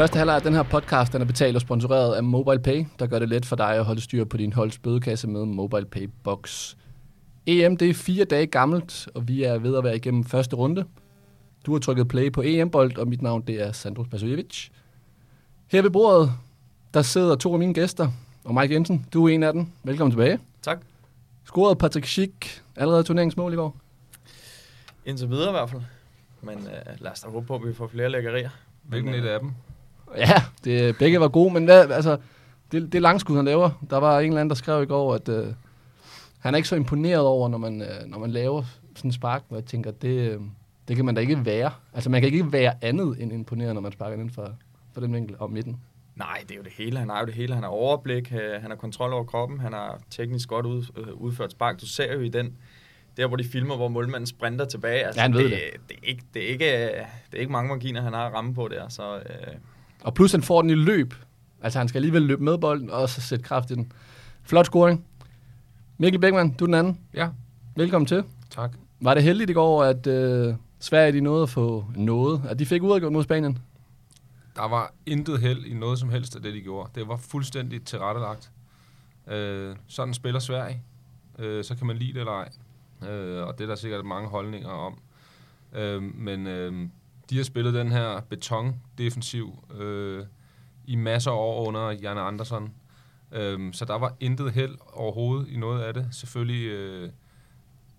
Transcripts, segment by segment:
Første halvleg af den her podcast den er betalt og sponsoreret af MobilePay, der gør det let for dig at holde styr på din holds bødekasse med MobilePay Box. EM det er fire dage gammelt, og vi er ved at være igennem første runde. Du har trykket play på EM-bold, og mit navn det er Sandro Spasojevic. Her ved bordet, der sidder to af mine gæster, og Mike Jensen, du er en af dem. Velkommen tilbage. Tak. Scorede Patrick Schick allerede turneringsmål i går? Indtil videre i hvert fald. Men øh, lad os da håbe på, at vi får flere lækkerier. Hvilken et af dem? Ja, det, begge var gode, men hvad, altså, det, det langskud, han laver, der var en eller anden, der skrev i går, at øh, han er ikke så imponeret over, når man, øh, når man laver sådan en spark, hvor jeg tænker, det, øh, det kan man da ikke være. Altså, man kan ikke være andet end imponeret, når man sparker inden for, for den vinkel om midten. Nej, det er jo det hele. Han har jo det hele. Han har overblik, øh, han har kontrol over kroppen, han har teknisk godt ud, øh, udført spark. Du ser jo i den, der hvor de filmer, hvor målmanden sprinter tilbage. Altså, Ja, han ved det, det. Det er, ikke, det, er ikke, øh, det er ikke mange marginer, han har at ramme på der. Så øh, Og plus han får den i løb. Altså, han skal alligevel løbe med bolden, og så sætte kraft i den. Flot scoring. Mikkel Bækman, du er den anden. Ja, Velkommen til. tak. Var det heldigt i går, at øh, Sverige de nåede at få noget? At de fik udadgjort mod Spanien? Der var intet held i noget som helst af det, de gjorde. Det var fuldstændig tilrettelagt. Øh, sådan spiller Sverige. Øh, så kan man lide det eller ej. Øh, og det er der sikkert mange holdninger om. Øh, men øh, de har spillet den her beton-defensiv øh, i masser af år under Janne Andersson. Øh, så der var intet held overhovedet i noget af det. Selvfølgelig øh,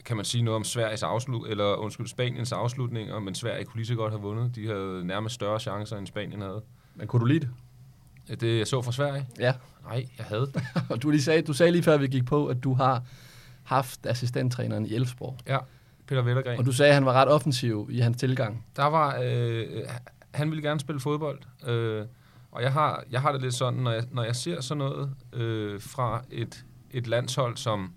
kan man sige noget om Sveriges afslut, eller undskyld, Spaniens afslutninger, men Sverige kunne lige så godt have vundet. De havde nærmest større chancer, end Spanien havde. Men kunne du lide det? Det jeg så fra Sverige? Ja. Nej, jeg havde det. Og du, lige sagde, du sagde lige før, vi gik på, at du har haft assistenttræneren i Elfsborg. Ja, Peter Vellergren. Og du sagde, at han var ret offensiv i hans tilgang. Der var, øh, han ville gerne spille fodbold, øh, og jeg har, jeg har det lidt sådan, når jeg, når jeg ser sådan noget øh, fra et, et landshold, som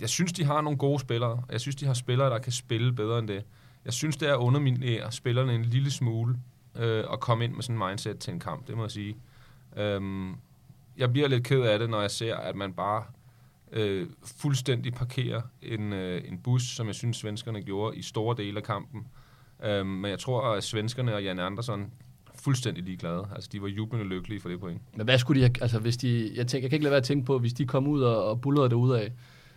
jeg synes, de har nogle gode spillere, jeg synes, de har spillere, der kan spille bedre end det. Jeg synes, det er at underminere spillerne en lille smule øh, og komme ind med sådan en mindset til en kamp, det må jeg sige. Øhm, jeg bliver lidt ked af det, når jeg ser, at man bare øh, fuldstændig parkerer en, øh, en bus, som jeg synes, svenskerne gjorde i store dele af kampen. Øhm, men jeg tror, at svenskerne og Jan Andersson er fuldstændig ligeglade. Altså, de var jublende lykkelige for det point. Men hvad skulle de have, altså hvis de, jeg, tænker, jeg kan ikke lade være at tænke på, hvis de kom ud og, og bullerede det ud af,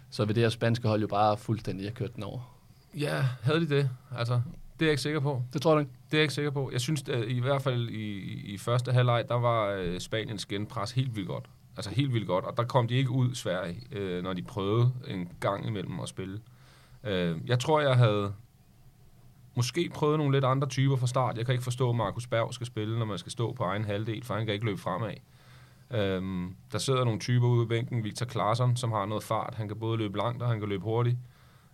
så vil det her spanske hold jo bare fuldstændig have kørt den over. Ja, havde de det? Altså, det er jeg ikke sikker på. Det tror du ikke? Det er jeg ikke sikker på. Jeg synes, at i hvert fald i, i første halvleg, der var øh, Spaniens genpres helt vildt godt. Altså helt vildt godt. Og der kom de ikke ud, Sverige, øh, når de prøvede en gang imellem at spille. Øh, jeg tror, jeg havde måske prøvet nogle lidt andre typer fra start. Jeg kan ikke forstå, at Markus Berg skal spille, når man skal stå på egen halvdel, for han kan ikke løbe fremad. Øhm, der sidder nogle typer ude i bænken. Victor Claesson, som har noget fart. Han kan både løbe langt, og han kan løbe hurtigt.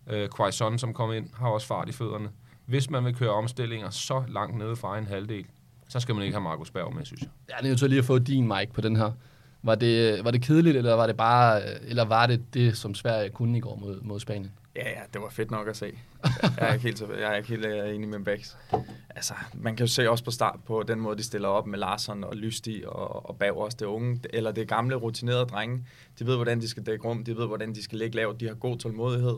Øh, Quaison, som kom ind, har også fart i fødderne. Hvis man vil køre omstillinger så langt nede fra en halvdel, så skal man ikke have Markus Berg med, synes jeg. Jeg er nødt til lige at få din mic på den her. Var det, var det kedeligt, eller var det bare, eller var det det, som Sverige kunne i går mod, mod Spanien? ja, ja, det var fedt nok at se. Jeg er ikke helt, så- jeg er ikke helt øh, enig med Bax. Altså, man kan jo se også på start på den måde, de stiller op med Larsen og Lysti og, og bag også det unge, eller det gamle rutinerede drenge. De ved, hvordan de skal dække rum, de ved, hvordan de skal ligge lavt, de har god tålmodighed.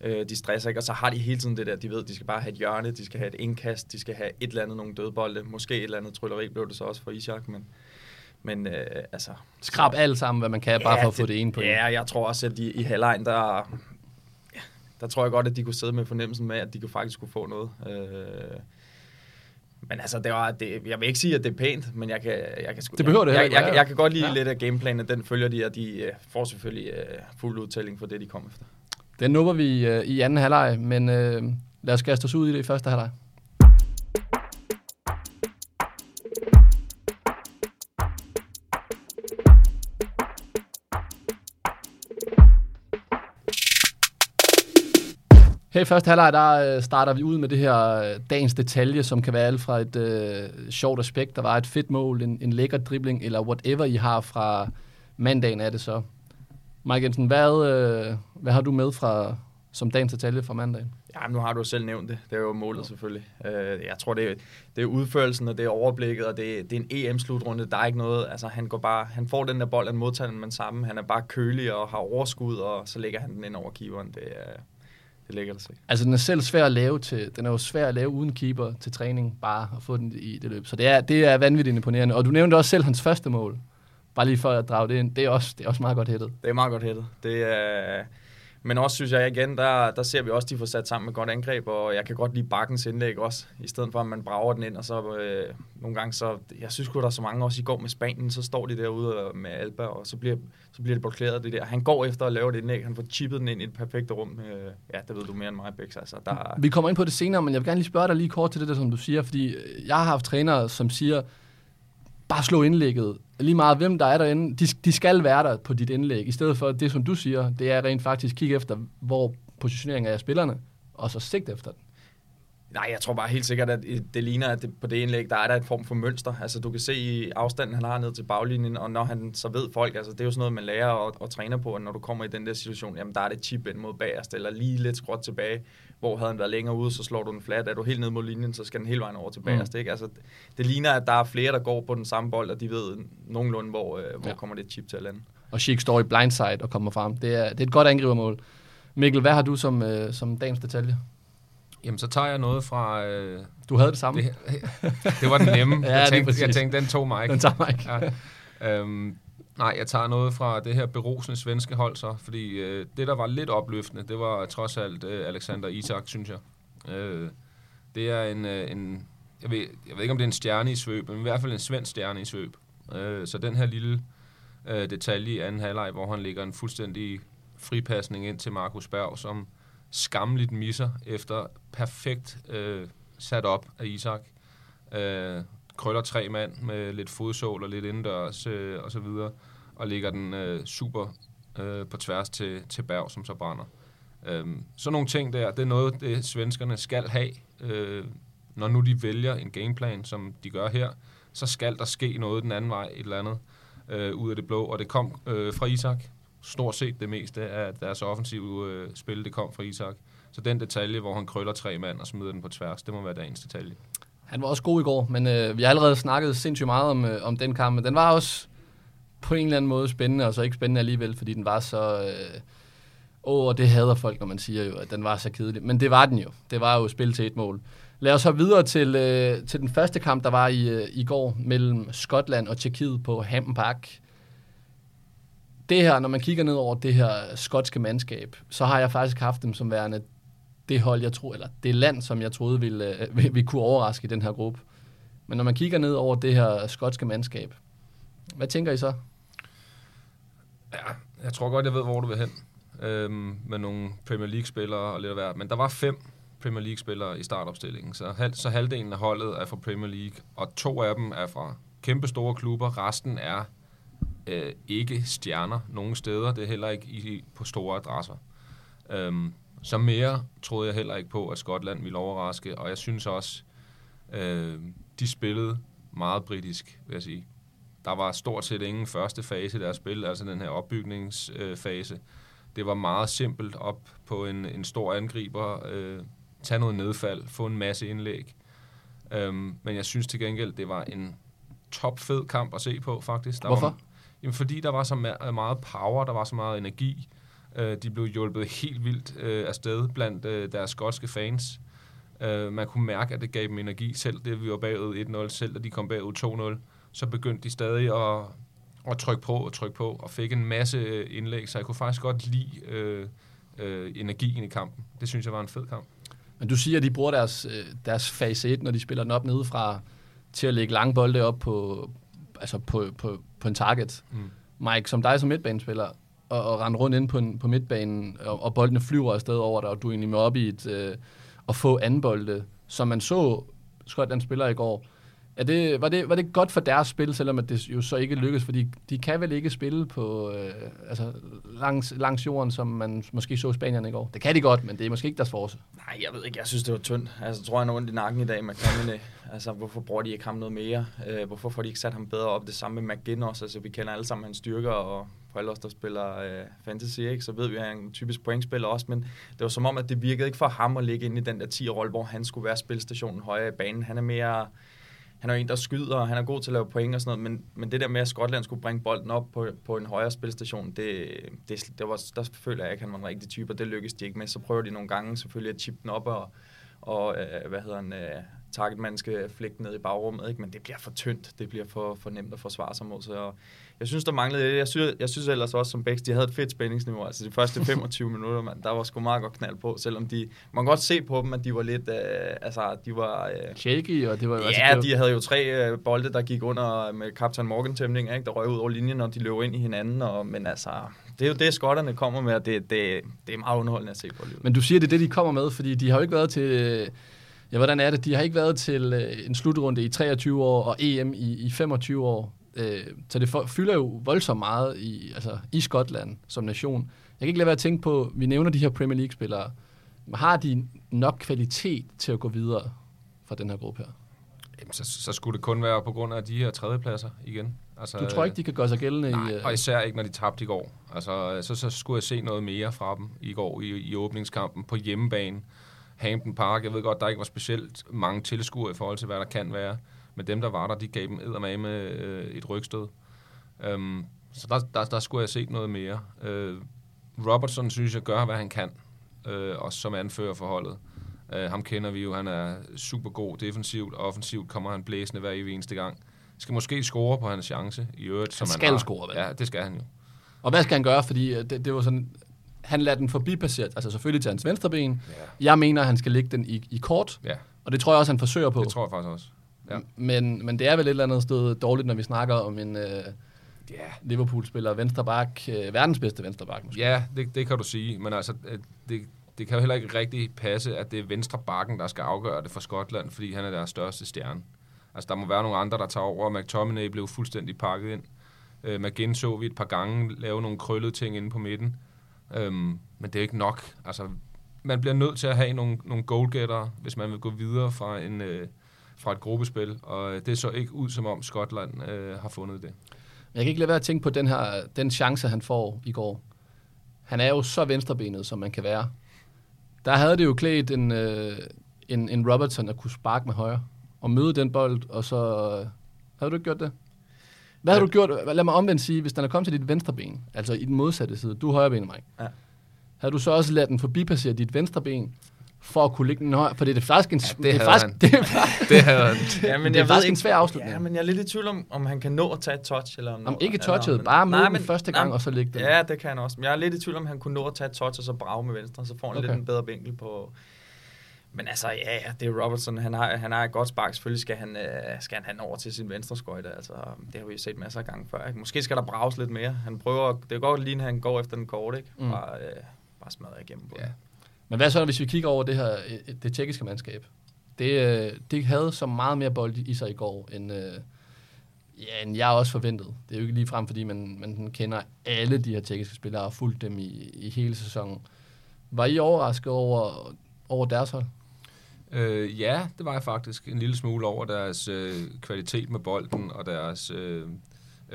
Øh, de stresser ikke, og så har de hele tiden det der, de ved, de skal bare have et hjørne, de skal have et indkast, de skal have et eller andet, nogle dødbolde, måske et eller andet trylleri blev det så også for Ishak, men, men øh, altså... Skrab alt sammen, hvad man kan, bare for at få det ene point. Ja, jeg tror også, at de, i halvlejen, der, ja, der tror jeg godt, at de kunne sidde med fornemmelsen med, at de kunne faktisk kunne få noget. Øh, men altså, det var, det, jeg vil ikke sige, at det er pænt, men jeg kan, jeg kan sgu, Det behøver det jeg, jeg, ikke jeg, være. jeg kan godt lide Ja. ja. lidt af gameplanen, den følger de, og de øh, får selvfølgelig øh, fuld udtælling for det, de kom efter. Den nupper vi øh, i anden halvleg, men øh, lad os kaste os ud i det i første halvleg. Her i første halvleg, der øh, starter vi ud med det her øh, dagens detalje, som kan være alt fra et øh, sjovt aspekt, der var et fedt mål, en, en lækker dribling, eller whatever I har fra mandagen er det så. Mike Jensen, hvad, øh, hvad har du med fra, som dagens detalje fra mandagen? Ja, nu har du selv nævnt det. Det er jo målet selvfølgelig. Øh, jeg tror, det er, det er udførelsen, og det er overblikket, og det, er, det er en EM-slutrunde. Der er ikke noget, altså han går bare, han får den der bold, han modtager den med sammen. Han er bare kølig og har overskud, og så lægger han den ind over keeperen. Det er, Det er lækkert at se. Altså, den er selv svær at lave til, den er jo svær at lave uden keeper til træning, bare at få den i det løb. Så det er, det er vanvittigt imponerende. Og du nævnte også selv hans første mål. Bare lige for at drage det ind. Det er også, det er også meget godt hættet. Det er meget godt hættet. Det er... Men også synes jeg igen, der, der ser vi også, at de får sat sammen med godt angreb, og jeg kan godt lide bakkens indlæg også, i stedet for at man brager den ind, og så øh, nogle gange så, jeg synes sgu, der er så mange også i går med Spanien, så står de derude øh, med Alba, og så bliver, så bliver det blokeret det der. Han går efter at lave det indlæg, han får chippet den ind i et perfekt rum. Øh, ja, det ved du mere end mig, Bex. Altså, der... Vi kommer ind på det senere, men jeg vil gerne lige spørge dig lige kort til det der, som du siger, fordi jeg har haft trænere, som siger, bare slå indlægget. Lige meget hvem der er derinde, de, de skal være der på dit indlæg, i stedet for det, som du siger, det er rent faktisk kigge efter, hvor positioneringen er af spillerne, og så sigt efter den. Nej, jeg tror bare helt sikkert, at det ligner, at det, på det indlæg, der er der en form for mønster. Altså, du kan se i afstanden, han har ned til baglinjen, og når han så ved folk, altså det er jo sådan noget, man lærer og, og træner på, at når du kommer i den der situation, jamen der er det chip ind mod bagerst, eller lige lidt skråt tilbage, hvor havde han været længere ude, så slår du den flat. Er du helt ned mod linjen, så skal den hele vejen over til bagerst. Mm. Ikke? Altså, det ligner, at der er flere, der går på den samme bold, og de ved nogenlunde, hvor, øh, hvor ja. kommer det chip til at lande. Og Schick står i blindside og kommer frem. Det er, det er et godt angribermål. Mikkel, hvad har du som, øh, som dagens detalje? Jamen, så tager jeg noget fra... Øh, du havde det samme. Det, det var den nemme. ja, jeg, tænkte, jeg tænkte, den tog mig ikke. Den tager mig ikke. ja. øhm, nej, jeg tager noget fra det her berosende svenske hold så, fordi øh, det, der var lidt opløftende, det var trods alt øh, Alexander Isak, synes jeg. Øh, det er en, øh, en jeg, ved, jeg ved ikke, om det er en stjerne i svøb, men i hvert fald en svensk stjerne i svøb. Øh, så den her lille øh, detalje i anden halvleg, hvor han ligger en fuldstændig fripasning ind til Markus Berg, som skamligt misser efter perfekt øh, sat op af Isak. Øh, krøller tre mand med lidt fodsål og lidt indendørs øh, og så videre, og ligger den øh, super øh, på tværs til, til Berg, som så brænder. Øh, sådan nogle ting der, det er noget, det svenskerne skal have. Øh, når nu de vælger en gameplan, som de gør her, så skal der ske noget den anden vej, et eller andet, øh, ud af det blå. Og det kom øh, fra Isak, stort set det meste af deres offensive øh, spil, det kom fra Isak. Så den detalje, hvor han krøller tre mand og smider den på tværs, det må være dagens detalje. Han var også god i går, men øh, vi har allerede snakket sindssygt meget om, øh, om den kamp, men den var også på en eller anden måde spændende, og så ikke spændende alligevel, fordi den var så... Øh, åh, og det hader folk, når man siger jo, at den var så kedelig. Men det var den jo. Det var jo spil til et mål. Lad os hoppe videre til, øh, til den første kamp, der var i, øh, i går mellem Skotland og Tjekkiet på Hampden Park det her, når man kigger ned over det her skotske mandskab, så har jeg faktisk haft dem som værende det hold, jeg tror, eller det land, som jeg troede ville, øh, vi kunne overraske i den her gruppe. Men når man kigger ned over det her skotske mandskab, hvad tænker I så? Ja, jeg tror godt, jeg ved, hvor du vil hen. Øhm, med nogle Premier League-spillere og lidt af hvert. Men der var fem Premier League-spillere i startopstillingen, så, halv, så halvdelen af holdet er fra Premier League, og to af dem er fra kæmpe store klubber. Resten er øh, ikke stjerner nogen steder. Det er heller ikke i, på store adresser. Øhm, så mere troede jeg heller ikke på, at Skotland ville overraske, og jeg synes også, øh, de spillede meget britisk, vil jeg sige. Der var stort set ingen første fase i deres spil, altså den her opbygningsfase. det var meget simpelt op på en, en stor angriber, øh, tage noget nedfald, få en masse indlæg. Øhm, men jeg synes til gengæld, det var en topfed kamp at se på, faktisk. Der Hvorfor? Var, Jamen, fordi der var så meget power, der var så meget energi. Øh, de blev hjulpet helt vildt øh, afsted blandt øh, deres skotske fans. Øh, man kunne mærke, at det gav dem energi. Selv det, vi var bagud 1-0, selv da de kom bagud 2-0, så begyndte de stadig at, at trykke på og trykke på, og fik en masse øh, indlæg, så jeg kunne faktisk godt lide øh, øh, energien i kampen. Det synes jeg var en fed kamp. Men du siger, at de bruger deres, øh, deres fase 1, når de spiller den op nedefra, til at lægge lange bolde op på, altså på, på, på en target. Mm. Mike, som dig som midtbanespiller, og, og rende rundt ind på, en, på midtbanen, og, og boldene flyver afsted over dig, og du er egentlig med op i et, øh, at få anden bolde, som man så Skotland spiller i går. Er det, var, det, var det godt for deres spil, selvom at det jo så ikke lykkes? Fordi de kan vel ikke spille på øh, altså, langs, langs jorden, som man måske så Spanierne i går. Det kan de godt, men det er måske ikke deres force. Nej, jeg ved ikke. Jeg synes, det var tyndt. Altså, jeg tror, jeg er ondt i nakken i dag med øh, Altså, hvorfor bruger de ikke ham noget mere? Øh, hvorfor får de ikke sat ham bedre op? Det samme med McGinn også. Altså, vi kender alle sammen hans styrker, og for alle os, der spiller øh, fantasy, ikke, så ved vi, at han er en typisk pointspiller også, men det var som om, at det virkede ikke for ham at ligge ind i den der 10-rolle, hvor han skulle være spilstationen højere i banen. Han er mere han er en, der skyder, og han er god til at lave point og sådan noget, men, men det der med, at Skotland skulle bringe bolden op på, på en højere spilstation, det, det, det var, der føler jeg ikke, at han var en rigtig type, og det lykkedes de ikke med. Så prøver de nogle gange selvfølgelig at chippe den op og, og øh, hvad hedder han, øh, targetmanden skal flække ned i bagrummet, ikke? men det bliver for tyndt, det bliver for, for nemt at forsvare sig mod. Så jeg synes, der manglede det. Jeg synes, jeg synes ellers også som Bæks, de havde et fedt spændingsniveau. Altså de første 25 minutter, man, der var sgu meget godt knald på, selvom de, man kan godt se på dem, at de var lidt, øh, altså de var... Øh, Shaky, og det var jo... Ja, altså, de havde jo tre øh, bolde, der gik under med Captain Morgan tæmning, ikke? der røg ud over linjen, og de løb ind i hinanden, og, men altså, det er jo det, skotterne kommer med, og det, det, det er meget underholdende at se på. Alligevel. Men du siger, det er det, de kommer med, fordi de har jo ikke været til... Ja, hvordan er det? De har ikke været til øh, en slutrunde i 23 år og EM i, i 25 år. Øh, så det for, fylder jo voldsomt meget i, altså, i Skotland som nation. Jeg kan ikke lade være at tænke på, vi nævner de her Premier League-spillere. Har de nok kvalitet til at gå videre fra den her gruppe her? Jamen, så, så skulle det kun være på grund af de her tredjepladser igen. Altså, Du tror ikke, de kan gøre sig gældende Nej, i... øh, og især ikke, når de tabte i går. Altså, så, så skulle jeg se noget mere fra dem i går i, i åbningskampen på hjemmebane. Hampton Park, jeg ved godt, der ikke var specielt mange tilskuere i forhold til, hvad der kan være. Men dem, der var der, de gav dem eddermame med øh, et rygstød. Um, så der, der, der skulle jeg se noget mere. Uh, Robertson synes jeg gør, hvad han kan, uh, også som anfører for holdet. Uh, ham kender vi jo, han er super god defensivt, og offensivt kommer han blæsende hver evig eneste gang. Skal måske score på hans chance i øvrigt. Som Han han skal har. score, vel? Ja, det skal han jo. Og hvad skal han gøre? Fordi øh, det, det var sådan... Han lader den forbipasseret, altså selvfølgelig til hans venstre ben. Ja. Jeg mener, han skal lægge den i, i kort, Ja, og det tror jeg også, han forsøger på. det tror jeg faktisk også. Ja. Men, men det er vel et eller andet sted dårligt, når vi snakker om en øh, Ja, Liverpool-spiller, venstreback, øh, verdens bedste venstreback måske. ja det, det kan du sige, men altså, øh, det, det kan jo heller ikke rigtig passe, at det er venstre bakken, der skal afgøre det for Skotland, fordi han er deres største stjerne. Altså, der må være nogle andre, der tager over. McTominay blev fuldstændig pakket ind. Øh, McGinn så vi et par gange lave nogle krøllede ting inde på midten. Øhm, men det er ikke nok. Altså, man bliver nødt til at have nogle, nogle goalgetter, hvis man vil gå videre fra, en, øh, fra et gruppespil, og det så ikke ud, som om Skotland øh, har fundet det. Men jeg kan ikke lade være at tænke på den her den chance, han får i går. Han er jo så venstrebenet, som man kan være. Der havde det jo klædt en, øh, en, en Robertson at kunne sparke med højre, og møde den bold, og så... Øh, havde du ikke gjort det? Hvad havde du gjort? Lad mig omvendt sige, hvis den er kommet til dit venstre ben, altså i den modsatte side, du er højre ben, Mike. Ja. Havde du så også ladet den forbipassere dit venstre ben, for at kunne lægge den? For det er faktisk en, det det er havde faktisk, han. det er, Det havde han. Ja, det er faktisk en svær afslutning. Ja, men jeg er lidt i tvivl om, om han kan nå at tage et touch. Eller om, Om ikke touchet, om- bare møde Nej, den men- første nej, gang, og så lægge den. Ja, det kan han også. Men jeg er lidt i tvivl om, han kunne nå at tage et touch og så brage med venstre, så får han Okay. lidt en bedre vinkel på... Men altså, ja, ja, det er Robertson. Han har, han har et godt spark. Selvfølgelig skal han, øh, skal han have den over til sin venstre skøjte. Altså, det har vi jo set masser af gange før. Ikke? Måske skal der brages lidt mere. Han prøver, det er godt lige, at han går efter den kort, ikke? Mm. Bare, øh, bare smadre igennem på Ja. Men hvad så, hvis vi kigger over det her, øh, det tjekkiske mandskab? Det, øh, det havde så meget mere bold i sig i går, end, øh, ja, end jeg også forventede. Det er jo ikke lige frem, fordi man, man kender alle de her tjekkiske spillere og har fulgt dem i, i hele sæsonen. Var I overrasket over, over deres hold? Øh, ja, det var jeg faktisk en lille smule over deres øh, kvalitet med bolden og deres øh,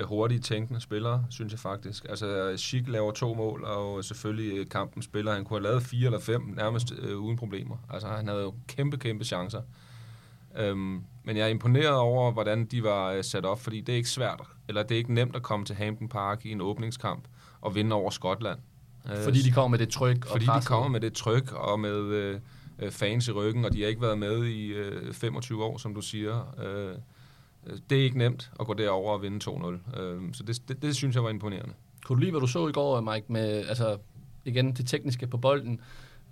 hurtige tænkende spillere, synes jeg faktisk. Altså, Schick laver to mål, og selvfølgelig øh, kampen spiller. Han kunne have lavet fire eller fem nærmest øh, uden problemer. Altså, han havde jo kæmpe, kæmpe chancer. Øhm, men jeg er imponeret over, hvordan de var øh, sat op, fordi det er ikke svært, eller det er ikke nemt at komme til Hampton Park i en åbningskamp og vinde over Skotland. Øh, Fordi de kommer med det tryk og fordi de kommer med det tryk og med øh, øh, fans i ryggen, og de har ikke været med i øh, 25 år, som du siger. Øh, øh, det er ikke nemt at gå derover og vinde 2-0. Øh, så det, det, det synes jeg var imponerende. Kunne du lide, hvad du så i går, Mike, med altså, igen det tekniske på bolden?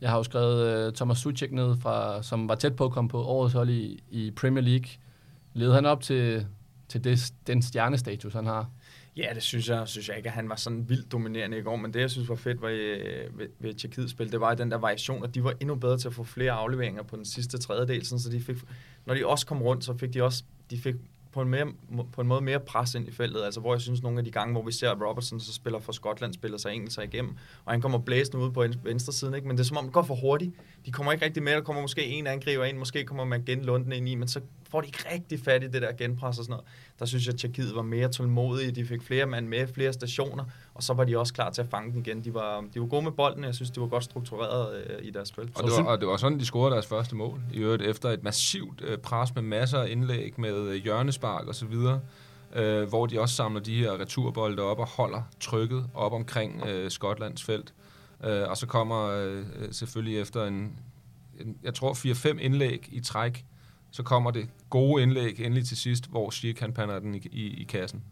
Jeg har jo skrevet uh, Thomas Suchek ned, fra, som var tæt på at komme på årets hold i, i Premier League. Led han op til, til det, den stjernestatus, han har? Ja, det synes jeg, synes jeg ikke, at han var sådan vildt dominerende i går, men det, jeg synes var fedt var i, ved, ved Tjekkiets spil, det var den der variation, at de var endnu bedre til at få flere afleveringer på den sidste tredjedel, sådan, så de fik, når de også kom rundt, så fik de også de fik på en, mere, på en måde mere pres ind i feltet, altså hvor jeg synes nogle af de gange, hvor vi ser Robertson, så spiller for Skotland, spiller sig engelsk igennem, og han kommer blæsende ud på venstre siden, ikke? men det er som om, det går for hurtigt. De kommer ikke rigtig med, der kommer måske en angriber ind, måske kommer man igen Lunden ind i, men så får de ikke rigtig fat i det der genpres og sådan noget. Der synes jeg, at Tjekkiet var mere tålmodige, de fik flere mand med, flere stationer, og så var de også klar til at fange den igen. De var, de var gode med bolden, jeg synes, de var godt struktureret øh, i deres spil. Og det, var, og det var sådan, de scorede deres første mål. I øvrigt efter et massivt øh, pres med masser af indlæg, med øh, hjørnespark og så videre, øh, hvor de også samler de her returbolde op og holder trykket op omkring øh, Skotlands felt. Øh, Øh, og så kommer øh, øh, selvfølgelig efter en, en jeg tror 4-5 indlæg i træk, så kommer det gode indlæg endelig til sidst, hvor Schick han pander den i, i, i kassen.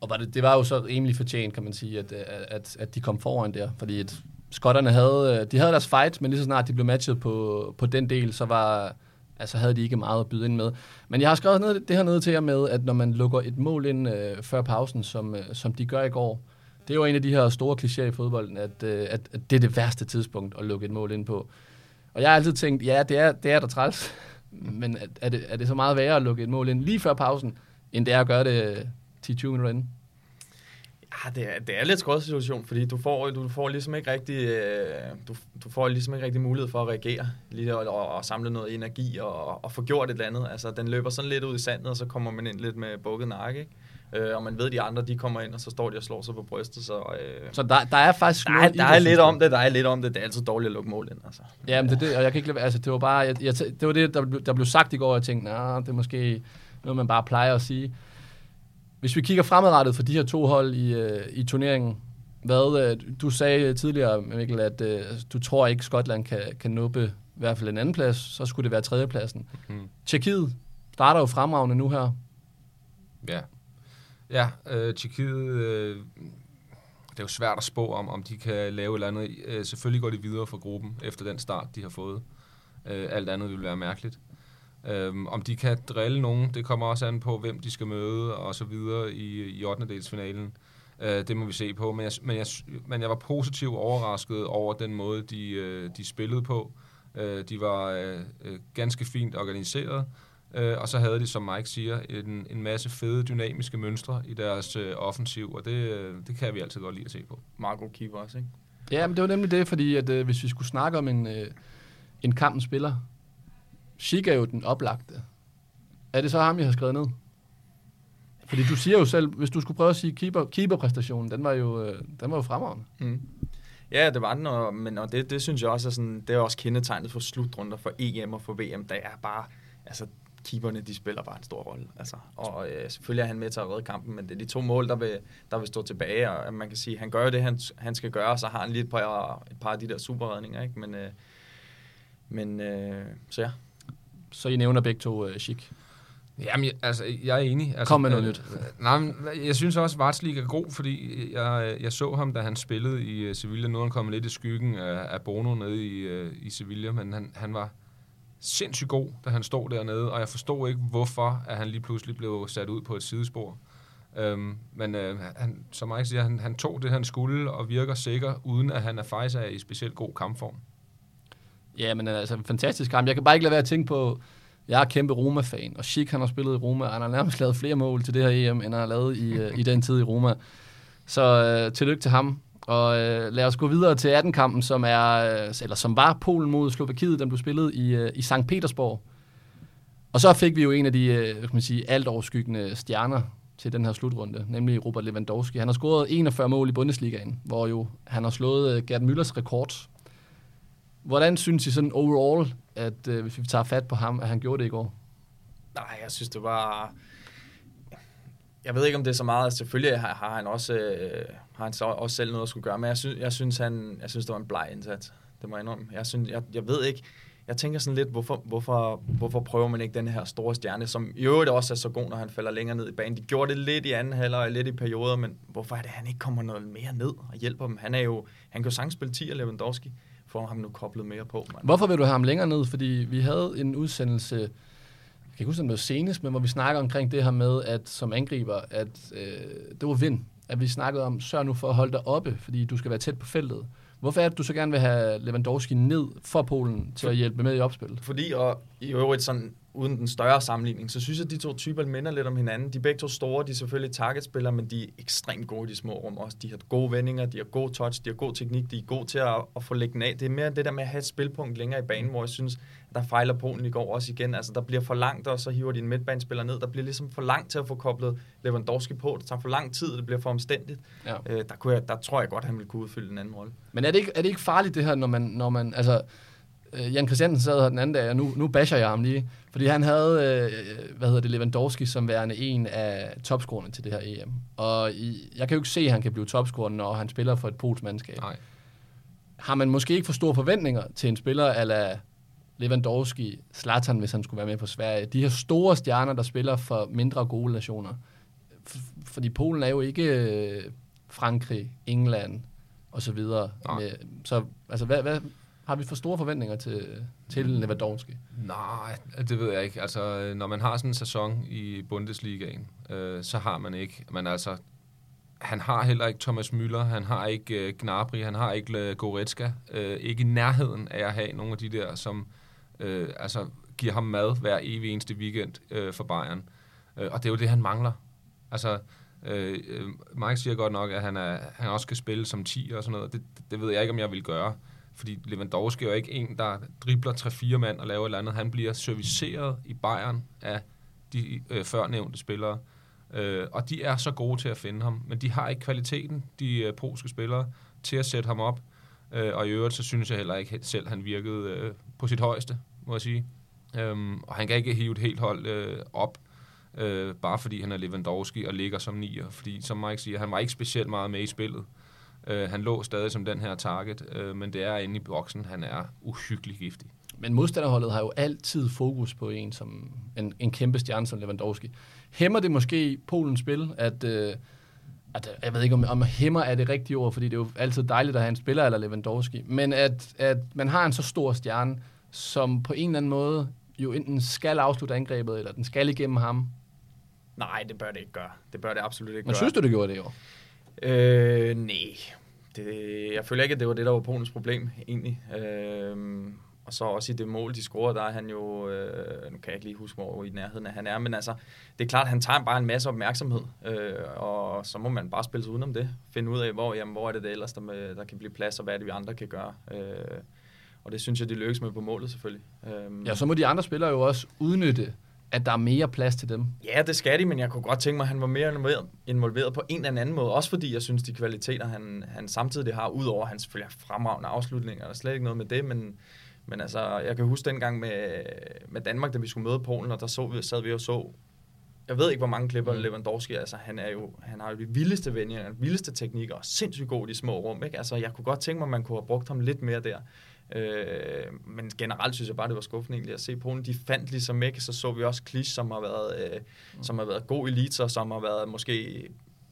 Og var det, det var jo så rimelig fortjent, kan man sige, at, øh, at, at de kom foran der, fordi at skotterne havde, de havde deres fight, men lige så snart de blev matchet på, på den del, så var, altså havde de ikke meget at byde ind med. Men jeg har skrevet ned, det her ned til jer med, at når man lukker et mål ind øh, før pausen, som, øh, som de gør i går, det er jo en af de her store klichéer i fodbolden, at, øh, at, at det er det værste tidspunkt at lukke et mål ind på. Og jeg har altid tænkt, ja, det er, det er der træls, men er, det, er det så meget værre at lukke et mål ind lige før pausen, end det er at gøre det øh, 10-20 minutter inden? Ja, det er, det er lidt skråd situation, fordi du får, du får ligesom ikke rigtig, øh, du, du får ligesom ikke rigtig mulighed for at reagere, lige og, og, og samle noget energi og, og få gjort et eller andet. Altså, den løber sådan lidt ud i sandet, og så kommer man ind lidt med bukket nakke, ikke? Øh, og man ved, at de andre, de kommer ind, og så står de og slår sig på brystet. Så, øh, så der, der er faktisk der, er, der er lidt om det, der er lidt om det. Det er altid dårligt at lukke mål ind. Altså. Ja, men det, det, og jeg kan ikke lade, altså, det var bare, jeg, jeg, det var det, der, der blev sagt i går, og jeg tænkte, nah, det er måske noget, man bare plejer at sige. Hvis vi kigger fremadrettet for de her to hold i, øh, i turneringen, hvad, øh, du sagde tidligere, Mikkel, at øh, du tror ikke, Skotland kan, kan nuppe i hvert fald en anden plads, så skulle det være tredjepladsen. Mm. Tjekkiet starter jo fremragende nu her. Ja, ja øh, Tjekkiet, øh, det er jo svært at spå om, om de kan lave et eller andet. Øh, selvfølgelig går de videre fra gruppen efter den start, de har fået. Øh, alt andet vil være mærkeligt. Øhm, om de kan drille nogen, det kommer også an på, hvem de skal møde og så videre i, i 8. delsfinalen. Øh, det må vi se på, men jeg, men, jeg, men jeg var positivt overrasket over den måde, de, øh, de spillede på. Øh, de var øh, øh, ganske fint organiseret, øh, og så havde de, som Mike siger, en, en masse fede dynamiske mønstre i deres øh, offensiv, og det, øh, det kan vi altid godt lide at se på. Marco keeper også, ikke? Ja, men det var nemlig det, fordi at, øh, hvis vi skulle snakke om en, øh, en kampens spiller, Schick er jo den oplagte. Er det så ham, jeg har skrevet ned? Fordi du siger jo selv, hvis du skulle prøve at sige keeper, keeperpræstationen, den var jo, øh, den var jo fremragende. Mm. Ja, det var den, og, men og det, det synes jeg også er sådan, det er også kendetegnet for slutrunder for EM og for VM. Der er bare, altså keeperne, de spiller bare en stor rolle. Altså, og øh, selvfølgelig er han med til at redde kampen, men det er de to mål, der vil, der vil stå tilbage, og man kan sige, han gør jo det, han, han skal gøre, og så har han lige et par, et par af de der superredninger, ikke? Men, øh, men øh, så ja. Så I nævner begge to uh, chic. Jamen, altså, jeg er enig. Altså, Kom med noget øh, nyt. Nej, men jeg synes også, at Vartslig er god, fordi jeg, jeg så ham, da han spillede i uh, Sevilla. Nu er han kommet lidt i skyggen af, af Bono nede i, uh, i Sevilla, men han, han var sindssygt god, da han stod dernede, og jeg forstod ikke, hvorfor at han lige pludselig blev sat ud på et sidespor. Øhm, men øh, han, som Mike siger, han, han tog det, han skulle, og virker sikker, uden at han er faktisk er i specielt god kampform. Ja, men øh, altså en fantastisk kamp. Jeg kan bare ikke lade være at tænke på, jeg er kæmpe Roma-fan, og Schick han har spillet i Roma, og han har nærmest lavet flere mål til det her EM, end han har lavet i, øh, i den tid i Roma. Så øh, tillykke til ham. Og øh, lad os gå videre til 18-kampen, som, er, øh, eller som var Polen mod Slovakiet, den blev spillet i, øh, i St. Petersborg. Og så fik vi jo en af de øh, kan man sige, alt overskyggende stjerner til den her slutrunde, nemlig Robert Lewandowski. Han har scoret 41 mål i Bundesligaen, hvor jo han har slået øh, Gerd Müllers rekord Hvordan synes I sådan overall, at øh, hvis vi tager fat på ham, at han gjorde det i går? Nej, jeg synes, det var... Jeg ved ikke, om det er så meget. Selvfølgelig har, har han også, øh, har han så også selv noget at skulle gøre, men jeg synes, jeg synes, han, jeg synes det var en bleg indsats. Det må jeg indrømme. Jeg, synes, jeg, jeg ved ikke, jeg tænker sådan lidt, hvorfor, hvorfor, hvorfor prøver man ikke den her store stjerne, som i øvrigt også er så god, når han falder længere ned i banen. De gjorde det lidt i anden halvleg og lidt i perioder, men hvorfor er det, at han ikke kommer noget mere ned og hjælper dem? Han er jo, han kan jo sagtens spille 10 af Lewandowski for ham nu koblet mere på. Man. Hvorfor vil du have ham længere ned? Fordi vi havde en udsendelse, kan huske, det senest, men hvor vi snakker omkring det her med, at som angriber, at øh, det var vind. At vi snakkede om, sørg nu for at holde dig oppe, fordi du skal være tæt på feltet. Hvorfor er det, du så gerne vil have Lewandowski ned for Polen til at hjælpe med i opspillet? Fordi, og i øvrigt sådan uden den større sammenligning, så synes jeg, at de to typer minder lidt om hinanden. De er begge to store, de er selvfølgelig targetspillere, men de er ekstremt gode i de små rum også. De har gode vendinger, de har god touch, de har god teknik, de er gode til at, at få lægget af. Det er mere det der med at have et spilpunkt længere i banen, hvor jeg synes, der fejler Polen i går også igen. Altså, der bliver for langt, og så hiver de en midtbanespiller ned. Der bliver ligesom for langt til at få koblet Lewandowski på. Det tager for lang tid, det bliver for omstændigt. Ja. Øh, der, kunne jeg, der tror jeg godt, han ville kunne udfylde en anden rolle. Men er det ikke, er det ikke farligt det her, når man, når man altså, øh, Jan Christiansen sad her den anden dag, og nu, nu basher jeg ham lige, fordi han havde, øh, hvad hedder det, Lewandowski som værende en af topscorerne til det her EM. Og i, jeg kan jo ikke se, at han kan blive topscorer, når han spiller for et polsk mandskab. Nej. Har man måske ikke for store forventninger til en spiller ala Lewandowski, Zlatan, hvis han skulle være med på Sverige. De her store stjerner, der spiller for mindre gode nationer. Fordi Polen er jo ikke øh, Frankrig, England og så videre. Med, så altså, hvad, hvad, har vi for store forventninger til, til Lewandowski? Nej, det ved jeg ikke. Altså, når man har sådan en sæson i Bundesligaen, øh, så har man ikke. Men altså, han har heller ikke Thomas Müller, han har ikke øh, Gnabry, han har ikke øh, Goretzka. Øh, ikke i nærheden af at have nogle af de der, som øh, altså, giver ham mad hver evig eneste weekend øh, for Bayern. Øh, og det er jo det, han mangler. Altså, øh, øh Mike siger godt nok, at han, er, han også kan spille som 10 og sådan noget. Det, det ved jeg ikke, om jeg vil gøre. Fordi Lewandowski er jo ikke en, der dribler 3-4 mand og laver et eller andet. Han bliver serviceret i Bayern af de øh, førnævnte spillere. Øh, og de er så gode til at finde ham. Men de har ikke kvaliteten, de øh, polske spillere, til at sætte ham op. Øh, og i øvrigt, så synes jeg heller ikke selv, han virkede øh, på sit højeste, må jeg sige. Øhm, og han kan ikke hive et helt hold øh, op, øh, bare fordi han er Lewandowski og ligger som nier. Fordi, som Mike siger, han var ikke specielt meget med i spillet. Øh, han lå stadig som den her target, øh, men det er inde i boksen, han er uhyggelig giftig. Men modstanderholdet har jo altid fokus på en som en, en kæmpe stjerne som Lewandowski. Hæmmer det måske Polens spil, at, øh, at jeg ved ikke om, om hæmmer er det rigtige ord, fordi det er jo altid dejligt at have en spiller eller Lewandowski, men at, at man har en så stor stjerne, som på en eller anden måde jo enten skal afslutte angrebet, eller den skal igennem ham. Nej, det bør det ikke gøre. Det bør det absolut ikke Men gøre. synes du, det gjorde det i år? Øh, nej. Det, jeg føler ikke, at det var det, der var Polens problem, egentlig. Øh, og så også i det mål, de scorer, der er han jo, øh, nu kan jeg ikke lige huske, hvor i nærheden af han er, men altså, det er klart, han tager bare en masse opmærksomhed, øh, og så må man bare spille sig udenom det. Finde ud af, hvor, jamen, hvor er det, det ellers, der, med, der kan blive plads, og hvad er det, vi andre kan gøre. Øh, og det synes jeg, de lykkes med på målet selvfølgelig. Øh, Ja, så må de andre spillere jo også udnytte, at der er mere plads til dem. Ja, det skal de, men jeg kunne godt tænke mig, at han var mere involveret, involveret på en eller anden måde. Også fordi jeg synes, de kvaliteter, han, han samtidig har, udover hans selvfølgelig fremragende afslutninger, der er slet ikke noget med det, men, men altså, jeg kan huske dengang med, med Danmark, da vi skulle møde Polen, og der så vi, sad vi og så, jeg ved ikke, hvor mange klipper mm. Lewandowski, altså han, er jo, han har jo de vildeste vendinger, de vildeste teknikker, og sindssygt god i de små rum, ikke? Altså, jeg kunne godt tænke mig, at man kunne have brugt ham lidt mere der. Øh, men generelt synes jeg bare, det var skuffende egentlig at se Polen. De fandt ligesom ikke, så så vi også Klisch, som har været, øh, mm. som har været god elite, og som har været måske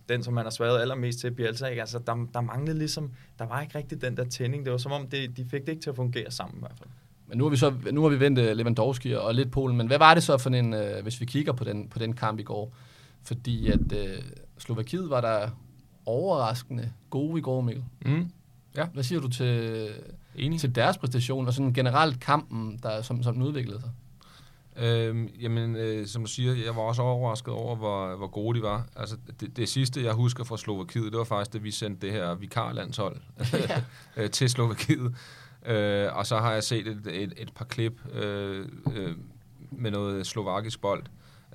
den, som man har sværet allermest til Bielsa. Ikke? Altså, der, der manglede ligesom, der var ikke rigtig den der tænding. Det var som om, det, de fik det ikke til at fungere sammen i hvert fald. Men nu har vi så nu har vi ventet Lewandowski og lidt Polen, men hvad var det så for en, øh, hvis vi kigger på den, på den kamp i går? Fordi at øh, Slovakiet var der overraskende gode i går, Mikkel. Mm. Ja. Hvad siger du til, Enig. til deres præstation og sådan generelt kampen, der, som, som den udviklede sig? Øhm, jamen, øh, som du siger, jeg var også overrasket over, hvor, hvor gode de var. Altså, det, det sidste, jeg husker fra Slovakiet, det var faktisk, da vi sendte det her vikarlandshold øh, til Slovakiet. Øh, og så har jeg set et, et, et par klip øh, øh, med noget slovakisk bold.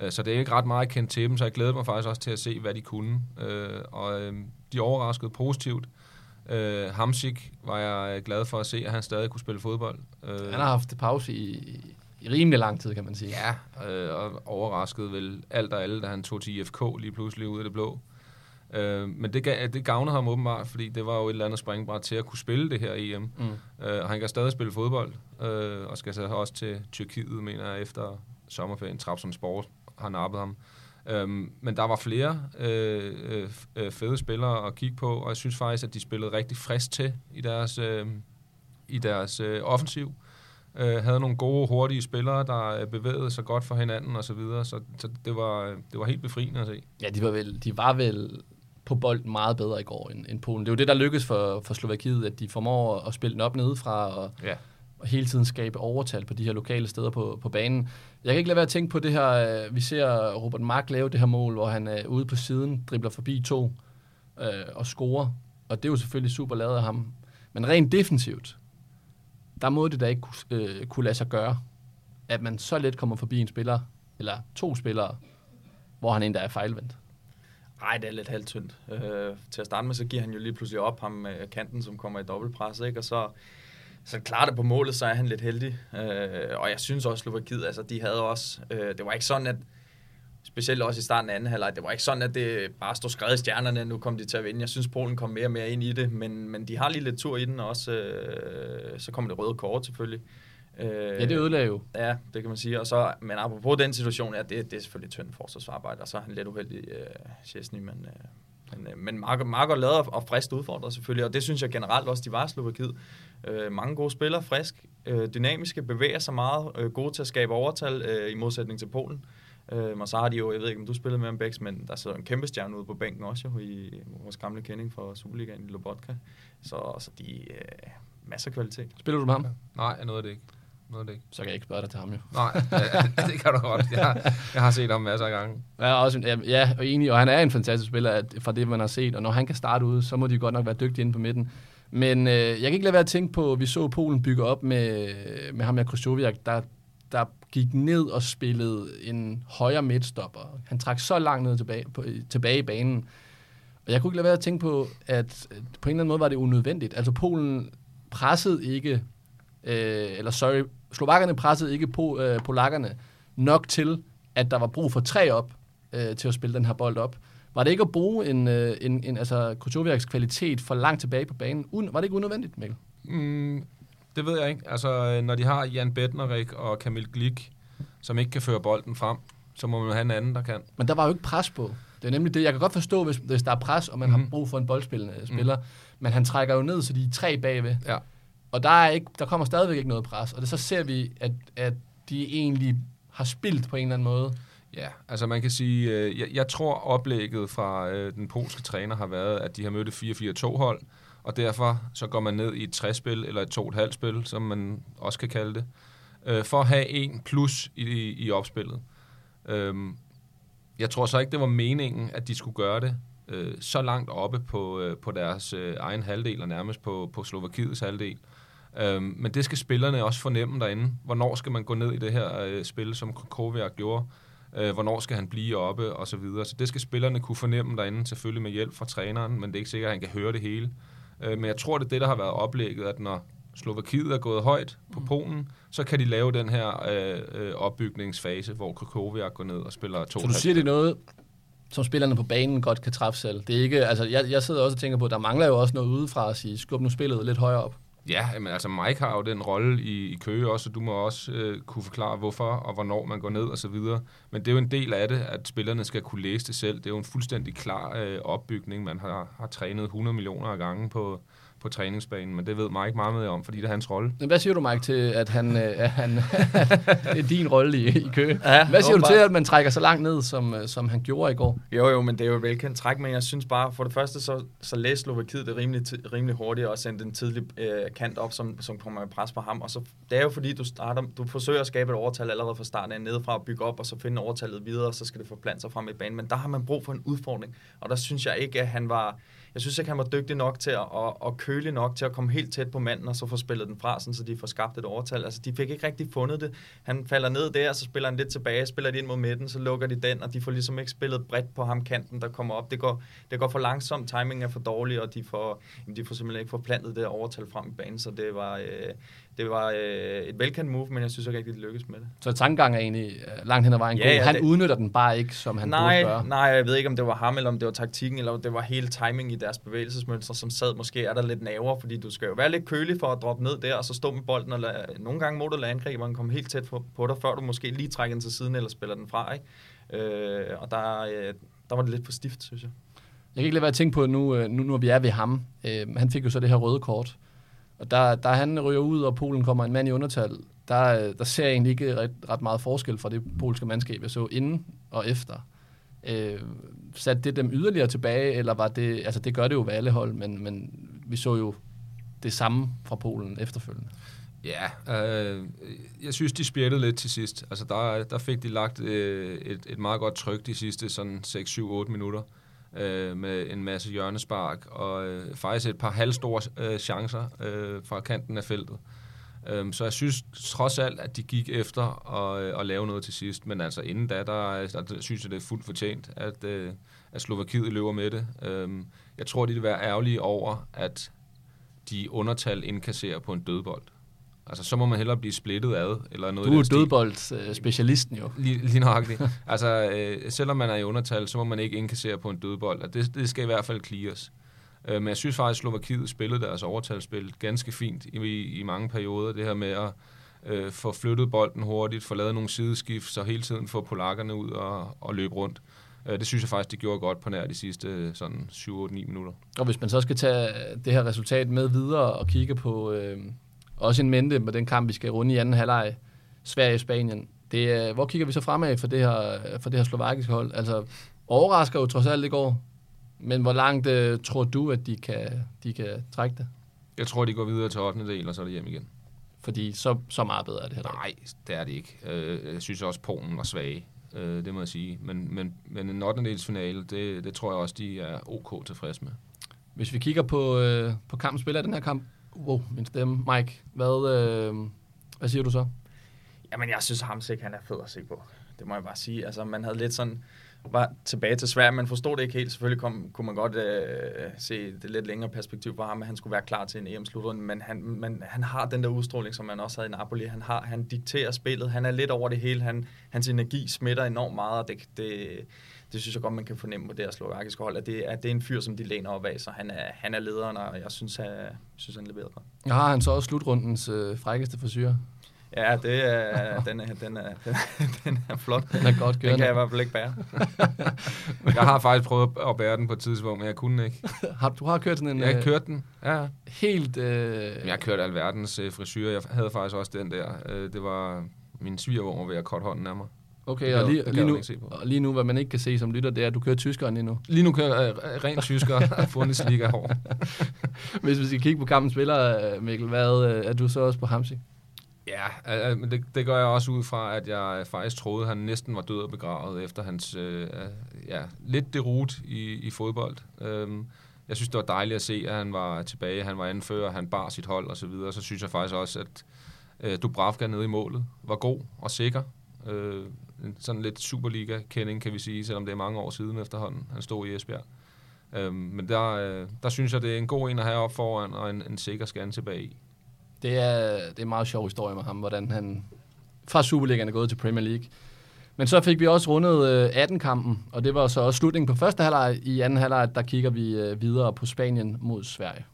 Øh, så det er ikke ret meget kendt til dem, så jeg glæder mig faktisk også til at se, hvad de kunne. Øh, og øh, de overraskede positivt. Øh, Hamsik var jeg glad for at se, at han stadig kunne spille fodbold. Øh, Han har haft pause i, i rimelig lang tid, kan man sige. Ja, øh, og overraskede vel alt og alle, da han tog til IFK lige pludselig ud af det blå. Øh, men det, ga- det gavnede ham åbenbart, fordi det var jo et eller andet springbræt til at kunne spille det her EM. Mm. Øh, han kan stadig spille fodbold, øh, og skal så også til Tyrkiet, mener jeg, efter sommerferien. Trabzonspor har nappet ham. Øhm, men der var flere øh, øh, øh, fede spillere at kigge på, og jeg synes faktisk, at de spillede rigtig frisk til i deres, øh, i deres øh, offensiv. Øh, havde nogle gode, hurtige spillere, der øh, bevægede sig godt for hinanden og så videre, så, så det, var, det var helt befriende at se. Ja, de var vel, de var vel på bolden meget bedre i går end, end Polen. Det er jo det, der lykkedes for, for Slovakiet, at de formår at spille den op nedefra og, Ja. og hele tiden skabe overtal på de her lokale steder på, på banen. Jeg kan ikke lade være at tænke på det her, øh, vi ser Robert Mark lave det her mål, hvor han er ude på siden, dribler forbi to øh, og scorer. Og det er jo selvfølgelig super lavet af ham. Men rent defensivt, der må det da ikke øh, kunne lade sig gøre, at man så let kommer forbi en spiller, eller to spillere, hvor han endda er fejlvendt. Nej, det er lidt halvt tyndt. Øh, til at starte med, så giver han jo lige pludselig op ham med kanten, som kommer i dobbeltpres, ikke? og så, så klarer det på målet, så er han lidt heldig. Øh, og jeg synes også, Slovakiet, altså de havde også, øh, det var ikke sådan, at specielt også i starten af anden halvleg, det var ikke sådan, at det bare stod skrevet i stjernerne, nu kom de til at vinde. Jeg synes, Polen kom mere og mere ind i det, men, men de har lige lidt tur i den, og også, øh, så kommer det røde kort selvfølgelig. Øh, ja, det ødelagde jo. Ja, det kan man sige. Og så, men apropos den situation, ja, det, det er selvfølgelig tyndt forsvarsarbejde, og så er han lidt uheldig, øh, Chesney, men, øh, men, øh, men Marco, Marco lader og frist udfordrer selvfølgelig, og det synes jeg generelt også, de var Slovakiet. Øh, mange gode spillere, frisk, øh, dynamiske, bevæger sig meget, øh, gode til at skabe overtal øh, i modsætning til Polen. Øh, og så har de jo, jeg ved ikke, om du spillede med om Becks, men der sidder en kæmpe stjerne ude på bænken også jo, i vores gamle kending fra Superligaen i Lobotka. Så, så de øh, masser af kvalitet. Spiller du med ham? Nej, jeg nåede det ikke. Noget det ikke. Så kan jeg ikke spørge dig til ham jo. Nej, det, det kan du godt. Jeg, jeg har set ham masser af gange. Ja, også, ja, ja, og enig, og han er en fantastisk spiller at, fra det, man har set, og når han kan starte ude, så må de godt nok være dygtige inde på midten. Men øh, jeg kan ikke lade være at tænke på, at vi så Polen bygge op med, med ham her Krzyzjowiak, der, der gik ned og spillede en højre midtstopper. Han trak så langt ned tilbage, på, tilbage i banen. Og jeg kunne ikke lade være at tænke på, at på en eller anden måde var det unødvendigt. Altså Polen pressede ikke, øh, eller sorry, slovakkerne pressede ikke på, øh, polakkerne nok til, at der var brug for tre op øh, til at spille den her bold op. Var det ikke at bruge en, øh, en, en altså Kutoviaks kvalitet for langt tilbage på banen? Un, var det ikke unødvendigt, Mikkel? Mm, det ved jeg ikke. Altså, øh, når de har Jan Bednarik og Kamil Glik, som ikke kan føre bolden frem, så må man have en anden, der kan. Men der var jo ikke pres på. Det er nemlig det. Jeg kan godt forstå, hvis, hvis der er pres, og man mm-hmm. har brug for en boldspillende spiller. Mm. Men han trækker jo ned, så de er tre bagved. Ja. Og der, er ikke, der kommer stadigvæk ikke noget pres. Og det, så ser vi, at, at de egentlig har spildt på en eller anden måde. Ja, altså man kan sige, øh, jeg, jeg tror oplægget fra øh, den polske træner har været, at de har mødt et 4-4-2 hold, og derfor så går man ned i et 3-spil, eller et 2,5-spil, som man også kan kalde det, øh, for at have en plus i, i, i opspillet. Øhm, jeg tror så ikke, det var meningen, at de skulle gøre det øh, så langt oppe på, øh, på deres øh, egen halvdel, og nærmest på, på Slovakiets halvdel. Øhm, men det skal spillerne også fornemme derinde. Hvornår skal man gå ned i det her øh, spil, som Kovac gjorde? Øh, hvornår skal han blive oppe, og så videre. Så det skal spillerne kunne fornemme derinde, selvfølgelig med hjælp fra træneren, men det er ikke sikkert, at han kan høre det hele. Øh, men jeg tror, det er det, der har været oplægget, at når Slovakiet er gået højt på mm. Polen, så kan de lave den her øh, opbygningsfase, hvor Krokoviak går ned og spiller to. Så du siger, det er noget, som spillerne på banen godt kan træffe selv. Det er ikke, altså, jeg, jeg sidder også og tænker på, at der mangler jo også noget udefra at sige, skub nu spillet lidt højere op. Ja, men altså Mike har jo den rolle i, i Køge også, og du må også øh, kunne forklare, hvorfor og hvornår man går ned og så videre. Men det er jo en del af det, at spillerne skal kunne læse det selv. Det er jo en fuldstændig klar øh, opbygning. Man har, har trænet 100 millioner af gange på, på træningsbanen, men det ved Mike meget med om, fordi det er hans rolle. Hvad siger du, Mike, til at han, øh, at han det er din rolle i, i kø? Ja, Hvad siger du til, at man trækker så langt ned, som, øh, som han gjorde i går? Jo, jo, men det er jo et velkendt træk, men jeg synes bare, for det første, så, så læste Slovakiet det rimelig, rimelig hurtigt, og sendte en tidlig øh, kant op, som, som kommer med pres på ham, og så, det er jo fordi, du, starter, du forsøger at skabe et overtal allerede fra starten af, nedefra at bygge op, og så finde overtallet videre, og så skal det forplante sig frem i banen, men der har man brug for en udfordring, og der synes jeg ikke, at han var jeg synes ikke, han var dygtig nok til at, og, og køle nok til at komme helt tæt på manden, og så få spillet den fra, sådan, så de får skabt et overtal. Altså, de fik ikke rigtig fundet det. Han falder ned der, så spiller han lidt tilbage, spiller de ind mod midten, så lukker de den, og de får ligesom ikke spillet bredt på ham kanten, der kommer op. Det går, det går for langsomt, timingen er for dårlig, og de får, jamen, de får simpelthen ikke forplantet det overtal frem i banen, så det var, øh, det var øh, et velkendt move, men jeg synes ikke rigtig, det lykkedes med det. Så tankegang er egentlig øh, langt hen ad vejen ja, god. Ja, han det... udnytter den bare ikke, som han nej, burde gøre. Nej, jeg ved ikke, om det var ham, eller om det var taktikken, eller om det var hele timing i deres bevægelsesmønstre, som sad. Måske er der lidt naver, fordi du skal jo være lidt kølig for at droppe ned der, og så stå med bolden. Og lade, nogle gange du lade angriberen komme helt tæt på, på dig, før du måske lige trækker den til siden, eller spiller den fra. Ikke? Øh, og der, øh, der var det lidt for stift, synes jeg. Jeg kan ikke lade være at tænke på, nu, øh, nu når vi er ved ham. Øh, han fik jo så det her røde kort. Og der, der han ryger ud, og Polen kommer en mand i undertal, der, der ser jeg egentlig ikke ret, ret meget forskel fra det polske mandskab, jeg så inden og efter. Øh, satte det dem yderligere tilbage, eller var det, altså det gør det jo ved alle hold, men, men vi så jo det samme fra Polen efterfølgende. Ja, øh, jeg synes, de spjættede lidt til sidst. Altså, der, der fik de lagt øh, et, et meget godt tryk de sidste sådan 6-7-8 minutter øh, øh, med en masse hjørnespark og øh, faktisk et par halvstore øh, chancer øh, fra kanten af feltet. Øh, så jeg synes trods alt, at de gik efter at, øh, at lave noget til sidst. Men altså inden da, der, der, der synes jeg, det er fuldt fortjent, at, øh, at Slovakiet løber med det. Øh, jeg tror, de vil være ærgerlige over, at de undertal indkasserer på en dødbold. Altså, så må man hellere blive splittet ad, eller noget Du er dødbold-specialisten jo. Lige, lige nøjagtigt. altså, øh, selvom man er i undertal, så må man ikke indkassere på en dødbold. Og det, det skal i hvert fald clears. Øh, men jeg synes faktisk, at Slovakiet spillede deres overtalsspil ganske fint i, i mange perioder. Det her med at øh, få flyttet bolden hurtigt, få lavet nogle sideskift, så hele tiden få polakkerne ud og, og løbe rundt. Øh, det synes jeg faktisk, de gjorde godt på nær de sidste sådan 7-8-9 minutter. Og hvis man så skal tage det her resultat med videre og kigge på øh, også en mente med den kamp, vi skal runde i anden halvleg, Sverige-Spanien. Det, hvor kigger vi så fremad for det her, for det her slovakiske hold? Altså, overrasker jo trods alt i går, men hvor langt øh, tror du, at de kan, de kan trække det? Jeg tror, de går videre til 8. del, og så er det hjem igen. Fordi så, så meget bedre er det her. Nej, det er det ikke. Øh, jeg synes også, Polen var svage. Øh, det må jeg sige. Men, men, men en 8. finale, det, det tror jeg også, de er ok tilfreds med. Hvis vi kigger på, øh, på kampen, spiller den her kamp. Wow, min stemme. Mike, hvad, øh, hvad siger du så? Jamen, jeg synes, Hamsik, han er fed at se på. Det må jeg bare sige. Altså, man havde lidt sådan var tilbage til Sverige. Man forstod det ikke helt. Selvfølgelig kom, kunne man godt øh, se det lidt længere perspektiv for ham, at han skulle være klar til en EM-slutrunde, men han, man, han har den der udstråling, som man også havde i Napoli. Han, har, han dikterer spillet. Han er lidt over det hele. Han, hans energi smitter enormt meget, og det, det, det synes jeg godt, man kan fornemme på det her slovakiske hold, at det, at det er en fyr, som de læner op af, så han er, han er lederen, og jeg synes, han, synes, han leverer godt. Jeg har han så også slutrundens øh, frækkeste frisyr? Ja, det er, den, er, den, er, den, er, den er flot. Den er godt Den kan jeg i hvert fald ikke bære. jeg har faktisk prøvet at bære den på et tidspunkt, men jeg kunne ikke. har, du har kørt sådan en... Jeg har kørt den, ja. Helt... Øh... Jeg har kørt alverdens øh, frisyr. Jeg havde faktisk også den der. Øh, det var min svigervogn ved at korte hånden af mig. Okay, og lige, lige, nu, og lige nu, hvad man ikke kan se som lytter, det er, at du kører tyskeren lige nu. Lige nu kører jeg øh, ren tysker, Bundesliga hår. Hvis vi skal kigge på kampen spiller, Mikkel, hvad øh, er du så også på Hamsik? Ja, men det, det gør jeg også ud fra, at jeg faktisk troede, at han næsten var død og begravet efter hans øh, ja, lidt derut i, i fodbold. Øhm, jeg synes, det var dejligt at se, at han var tilbage, han var anfører, han bar sit hold og så videre. Så synes jeg faktisk også, at øh, Dubravka nede i målet var god og sikker. Øh, sådan lidt Superliga-kending, kan vi sige, selvom det er mange år siden efterhånden, han stod i Esbjerg. Øhm, men der, øh, der synes jeg, det er en god en at have op foran, og en, en sikker skand tilbage i. Det er, det er en meget sjov historie med ham, hvordan han fra Superligaen er gået til Premier League. Men så fik vi også rundet øh, 18-kampen, og det var så også slutningen på første halvleg. I anden halvleg, der kigger vi øh, videre på Spanien mod Sverige.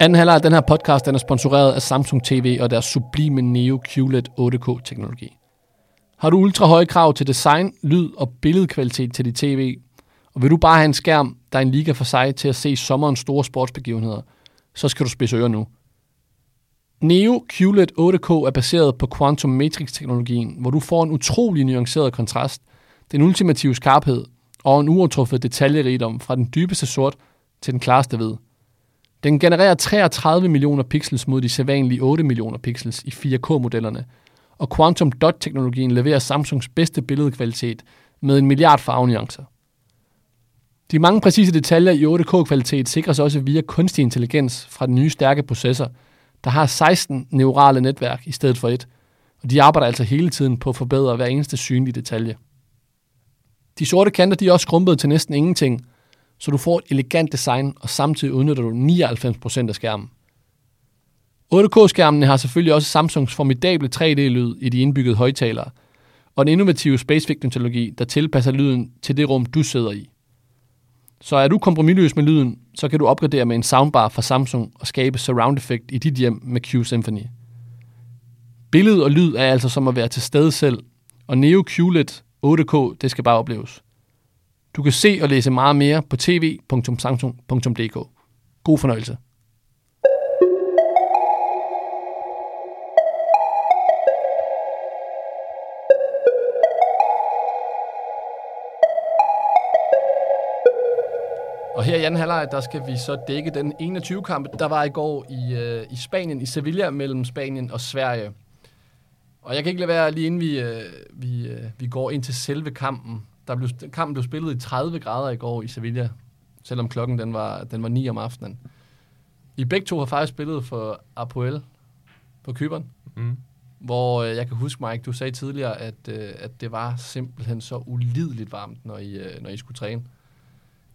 Anden halvleg af den her podcast den er sponsoreret af Samsung TV og deres sublime Neo QLED 8K-teknologi. Har du ultra høje krav til design, lyd og billedkvalitet til dit tv, og vil du bare have en skærm, der er en liga for sig til at se sommerens store sportsbegivenheder, så skal du spidse ører nu. Neo QLED 8K er baseret på Quantum Matrix-teknologien, hvor du får en utrolig nuanceret kontrast, den ultimative skarphed og en uovertruffet detaljerigdom fra den dybeste sort til den klareste hvid – den genererer 33 millioner pixels mod de sædvanlige 8 millioner pixels i 4K-modellerne, og Quantum Dot-teknologien leverer Samsungs bedste billedkvalitet med en milliard farvenuancer. De mange præcise detaljer i 8K-kvalitet sikres også via kunstig intelligens fra den nye stærke processor, der har 16 neurale netværk i stedet for et, og de arbejder altså hele tiden på at forbedre hver eneste synlige detalje. De sorte kanter de er også skrumpet til næsten ingenting, så du får et elegant design, og samtidig udnytter du 99% af skærmen. 8K-skærmene har selvfølgelig også Samsungs formidable 3D-lyd i de indbyggede højtalere, og en innovativ SpaceVic-teknologi, der tilpasser lyden til det rum, du sidder i. Så er du kompromilløs med lyden, så kan du opgradere med en soundbar fra Samsung og skabe surround effect i dit hjem med Q Symphony. Billede og lyd er altså som at være til stede selv, og Neo QLED 8K, det skal bare opleves. Du kan se og læse meget mere på tv.samsung.dk. God fornøjelse. Og her i anden halvleg, der skal vi så dække den 21 kamp, der var i går i, øh, i Spanien, i Sevilla mellem Spanien og Sverige. Og jeg kan ikke lade være, lige inden vi, øh, vi, øh, vi går ind til selve kampen, der blev, kampen blev spillet i 30 grader i går i Sevilla, selvom klokken den var, den var 9 om aftenen. I begge to har faktisk spillet for Apoel på Kyberen, Mm. hvor øh, jeg kan huske, Mike, du sagde tidligere, at, øh, at det var simpelthen så ulideligt varmt, når I, øh, når I skulle træne.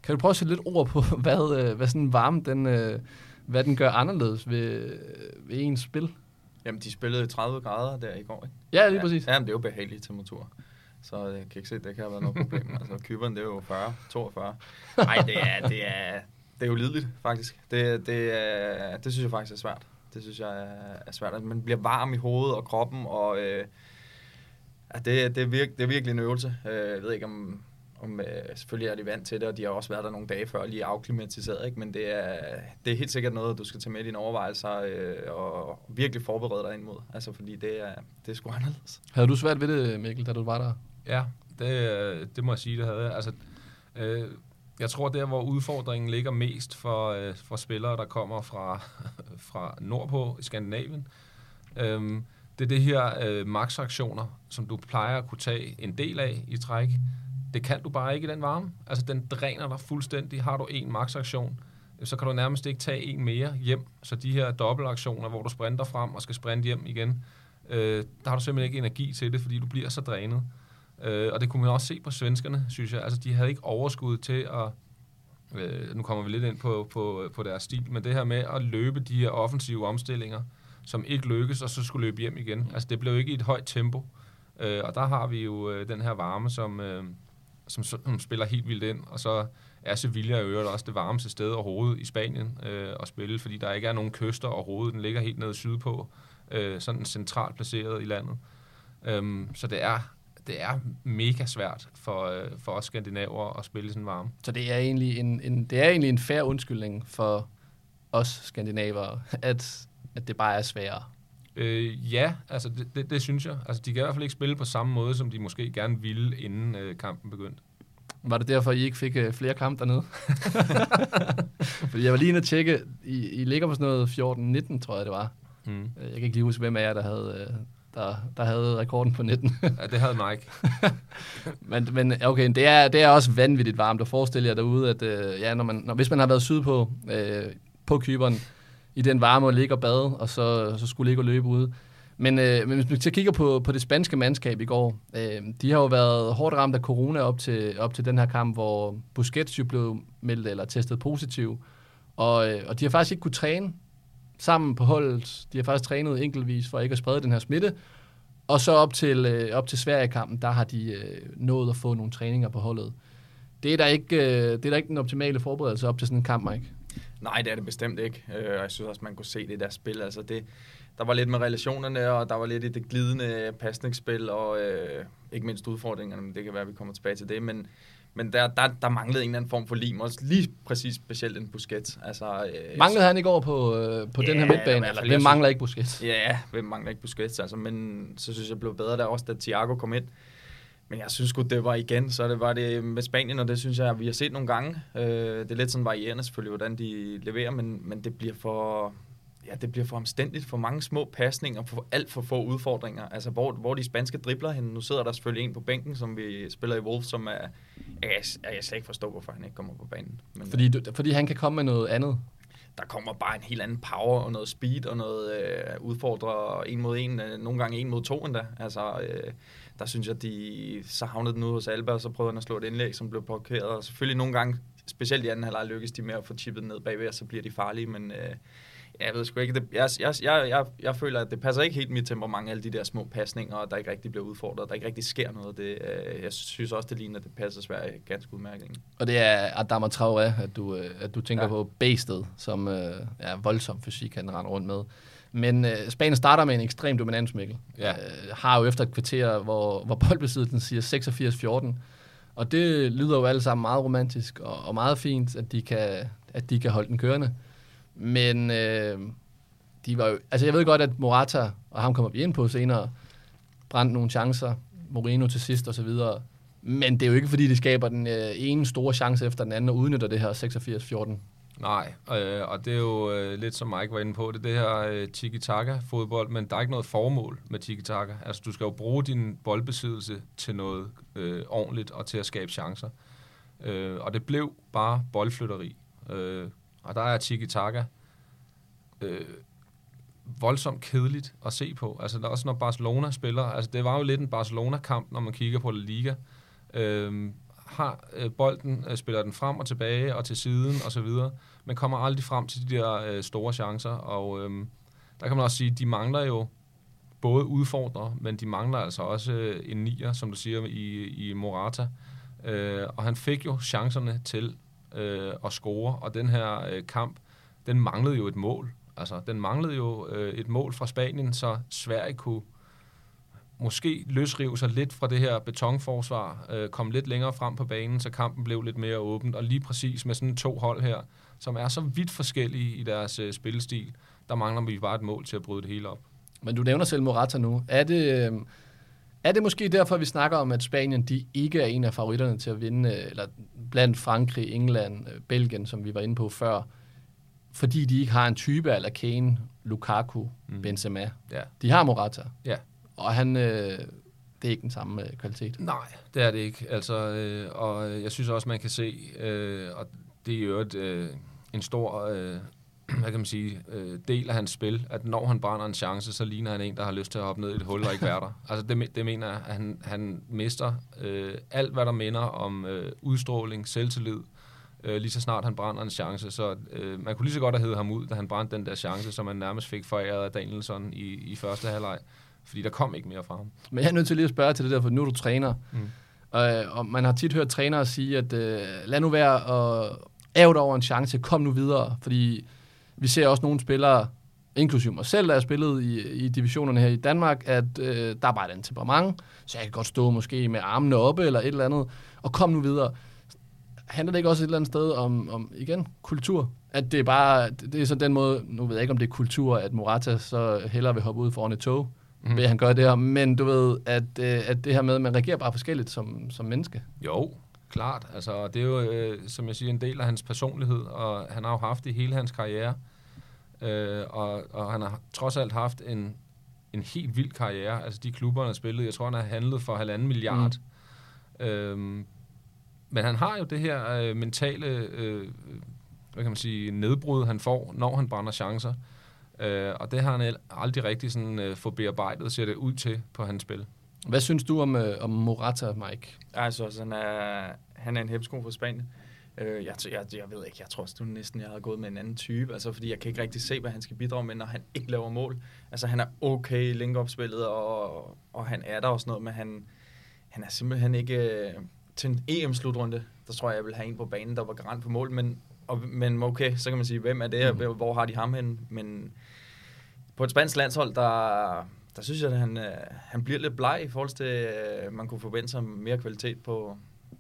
Kan du prøve at sætte lidt ord på, hvad, hvad sådan varme, den, hvad den gør anderledes ved, ved ens spil? Jamen, de spillede i 30 grader der i går, ikke? Ja, lige præcis. Ja, men det er jo behageligt temperatur. Så jeg kan ikke se, det kan have været noget problem. altså, Kyberen, det er jo 40, 42. Nej, det er, det er, det er jo lideligt, faktisk. Det, det, er, det synes jeg faktisk er svært. Det synes jeg er, svært. Man bliver varm i hovedet og kroppen, og øh, det, det, er virke, det er virkelig en øvelse. Øh, jeg ved ikke, om, om øh, selvfølgelig er de vant til det, og de har også været der nogle dage før, lige afklimatiseret, ikke? men det er, det er helt sikkert noget, du skal tage med i dine overvejelser øh, og virkelig forberede dig ind mod. Altså, fordi det er, det er sgu anderledes. Havde du svært ved det, Mikkel, da du var der? Ja, det, øh, det må jeg sige, det havde jeg. Altså, øh, jeg tror, der hvor udfordringen ligger mest for, øh, for spillere, der kommer fra, fra nordpå i Skandinavien, øh, det er det her øh, maksaktioner, som du plejer at kunne tage en del af i træk. Det kan du bare ikke i den varme. Altså, den dræner dig fuldstændig. Har du en maksaktion, øh, så kan du nærmest ikke tage en mere hjem. Så de her dobbeltaktioner, hvor du sprinter frem og skal sprinte hjem igen, øh, der har du simpelthen ikke energi til det, fordi du bliver så drænet. Øh, Øh, og det kunne man også se på svenskerne, synes jeg. Altså, de havde ikke overskud til at... Øh, nu kommer vi lidt ind på, på, på deres stil, men det her med at løbe de her offensive omstillinger, som ikke lykkes, og så skulle løbe hjem igen. Altså, det blev ikke i et højt tempo. Øh, og der har vi jo øh, den her varme, som, øh, som, som spiller helt vildt ind. Og så er Sevilla i øvrigt også det varmeste sted overhovedet i Spanien øh, at spille, fordi der ikke er nogen kyster overhovedet. Den ligger helt nede sydpå, øh, sådan centralt placeret i landet. Øhm, så det er, det er mega svært for, øh, for os skandinaver at spille sådan varme. Så det er egentlig en, en, det er egentlig en færre undskyldning for os skandinavere, at, at det bare er sværere. Øh, ja, altså det, det, det synes jeg. Altså, de kan i hvert fald ikke spille på samme måde, som de måske gerne ville, inden øh, kampen begyndte. Var det derfor, I ikke fik øh, flere kampe dernede? Fordi jeg var lige inde og tjekke, I, I ligger på sådan noget 14-19, tror jeg det var. Mm. Øh, Jeg kan ikke lige huske, hvem af jer, der havde, øh, der, der havde rekorden på 19. Ja, det havde Mike. men, men okay, det er, det er også vanvittigt varmt. Og forestil jer derude, at øh, ja, når man, når, hvis man har været sydpå øh, på Kyberen, i den varme og ligge og bade, og så, så skulle ligge og løbe ude. Men, øh, men hvis vi kigger på, på det spanske mandskab i går, øh, de har jo været hårdt ramt af corona op til, op til den her kamp, hvor Busquets jo blev meldt eller testet positiv. Og, øh, og de har faktisk ikke kunne træne sammen på holdet. De har faktisk trænet enkeltvis for ikke at sprede den her smitte. Og så op til, øh, op til Sverige-kampen, der har de øh, nået at få nogle træninger på holdet. Det er da ikke, øh, det er da ikke den optimale forberedelse op til sådan en kamp, Mike. Nej, det er det bestemt ikke. Øh, og jeg synes også, man kunne se det i deres spil. Altså det, der var lidt med relationerne, og der var lidt i det glidende pasningsspil, og øh, ikke mindst udfordringerne, men det kan være, at vi kommer tilbage til det. Men, men der, der, der manglede en eller anden form for lim, også lige præcis specielt en Busquets. Altså, øh, Manglede han i går på, øh, på Ja, den her midtbane? Eller fald, hvem mangler ikke Busquets? Ja, hvem mangler ikke Busquets, altså, men så synes jeg blev bedre der også, da Thiago kom ind. Men jeg synes godt det var igen, så det var det med Spanien, og det synes jeg, vi har set nogle gange. Øh, det er lidt sådan varierende selvfølgelig, hvordan de leverer, men, men det bliver for... Ja, det bliver for omstændigt, for mange små pasninger, for alt for få udfordringer. Altså, hvor, hvor de spanske dribler hen. Nu sidder der selvfølgelig en på bænken, som vi spiller i Wolves, som er... Jeg, jeg, slet ikke forstå, hvorfor han ikke kommer på banen. Men, Fordi, du, fordi han kan komme med noget andet. der kommer bare en helt anden power og noget speed og noget øh, udfordrer en mod en, øh, nogle gange en mod to endda. Altså, øh, der synes jeg, de så havnede den ude hos Alba, og så prøvede han at slå et indlæg, som blev blokeret. Og selvfølgelig nogle gange, specielt i anden halvleg, lykkes de med at få chippet ned bagved, og så bliver de farlige, men øh, jeg ved sgu ikke, det, jeg, jeg, jeg, jeg, jeg føler, at det passer ikke helt mit temperament, alle de der små pasninger, og der ikke rigtig bliver udfordret, der ikke rigtig sker noget. Det, øh, jeg synes også, det ligner, at det passer Sverige ganske udmærket. Og det er Adama Traoré, at du, øh, at du tænker ja. Ja. på Basted, som øh, er voldsom fysik, han render rundt med. Men øh, Spanien starter med en ekstrem dominans, Mikkel. Ja. Øh, har jo efter et kvarter, hvor, hvor boldbesiddelsen siger 86-14. Og det lyder jo alle sammen meget romantisk og, og meget fint, at de, kan, at de kan holde den kørende. Men øh, de var jo, altså jeg ved godt, at Morata, og ham kommer vi ind på senere, brændte nogle chancer, Moreno til sidst og så videre. Men det er jo ikke, fordi de skaber den øh, ene store chance efter den anden og udnytter det her 86-14. Nej, øh, og det er jo øh, lidt som Mike var inde på, det er det her øh, tiki-taka-fodbold, men der er ikke noget formål med tiki-taka. Altså, du skal jo bruge din boldbesiddelse til noget øh, ordentligt og til at skabe chancer. Øh, og det blev bare boldflytteri. Øh, og der er tiki-taka øh, voldsomt kedeligt at se på. Altså, der er også når Barcelona spiller, altså det var jo lidt en Barcelona-kamp, når man kigger på La Liga. Øh, har øh, bolden, øh, spiller den frem og tilbage og til siden og så videre, men kommer aldrig frem til de der øh, store chancer, og øh, der kan man også sige, de mangler jo både udfordrer, men de mangler altså også øh, en nier, som du siger, i, i Morata. Øh, og han fik jo chancerne til øh, at score, og den her øh, kamp, den manglede jo et mål. Altså, den manglede jo øh, et mål fra Spanien, så Sverige kunne måske løsrive sig lidt fra det her betonforsvar, øh, komme lidt længere frem på banen, så kampen blev lidt mere åbent, og lige præcis med sådan to hold her, som er så vidt forskellige i deres øh, spillestil, der mangler vi bare et mål til at bryde det hele op. Men du nævner selv Morata nu. Er det, øh, er det måske derfor, vi snakker om, at Spanien de ikke er en af favoritterne til at vinde, øh, eller blandt Frankrig, England, øh, Belgien, som vi var inde på før, fordi de ikke har en type af Kane, Lukaku, mm. Benzema. Ja. De har Morata. Ja. Og han, øh, det er ikke den samme øh, kvalitet. Nej, det er det ikke. Altså, øh, og jeg synes også, man kan se, øh, og det er jo et, øh, en stor øh, hvad kan man sige, øh, del af hans spil, at når han brænder en chance, så ligner han en, der har lyst til at hoppe ned i et hul og ikke være der. Altså det, det mener jeg, at han, han mister øh, alt, hvad der minder om øh, udstråling, selvtillid, øh, lige så snart han brænder en chance. Så øh, man kunne lige så godt have hævet ham ud, da han brændte den der chance, som han nærmest fik foræret af Danielson i, i første halvleg. Fordi der kom ikke mere fra ham. Men jeg er nødt til lige at spørge til det der, for nu er du træner. Mm. Øh, og man har tit hørt trænere sige, at øh, lad nu være og æve over en chance, kom nu videre. Fordi vi ser også nogle spillere, inklusive mig selv, der er spillet i, i divisionerne her i Danmark, at øh, der er bare et temperament, så jeg kan godt stå måske med armene oppe eller et eller andet, og kom nu videre. Handler det ikke også et eller andet sted om, om igen, kultur? At det er bare, det er så den måde, nu ved jeg ikke, om det er kultur, at Morata så hellere vil hoppe ud foran et tog, mm. ved han gør det her, men du ved, at, øh, at det her med, at man reagerer bare forskelligt som, som menneske. Jo, klart. Altså, det er jo, øh, som jeg siger, en del af hans personlighed, og han har jo haft det hele hans karriere. Øh, og, og han har trods alt haft en, en helt vild karriere. Altså de klubber, han har spillet, jeg tror, han har handlet for halvanden milliard. Mm. Øhm, men han har jo det her øh, mentale øh, hvad kan man sige, nedbrud, han får, når han brænder chancer. Øh, og det har han aldrig rigtig sådan, øh, fået bearbejdet, ser det ud til på hans spil. Hvad synes du om, øh, om Morata, Mike? Altså, han er, han er en hemsko for Spanien. Øh, jeg, jeg, jeg ved ikke, jeg tror også, du næsten, jeg havde gået med en anden type, altså fordi jeg kan ikke rigtig se, hvad han skal bidrage med, når han ikke laver mål. Altså han er okay i link-up-spillet, og, og han er der også noget, men han, han er simpelthen ikke... Øh, til en EM-slutrunde, der tror jeg, jeg vil have en på banen, der var garant på mål, men, og, men okay, så kan man sige, hvem er det, mm. hvor har de ham hen, men på et spansk landshold, der, der synes jeg, at han, øh, han bliver lidt bleg i forhold til, øh, man kunne forvente sig mere kvalitet på,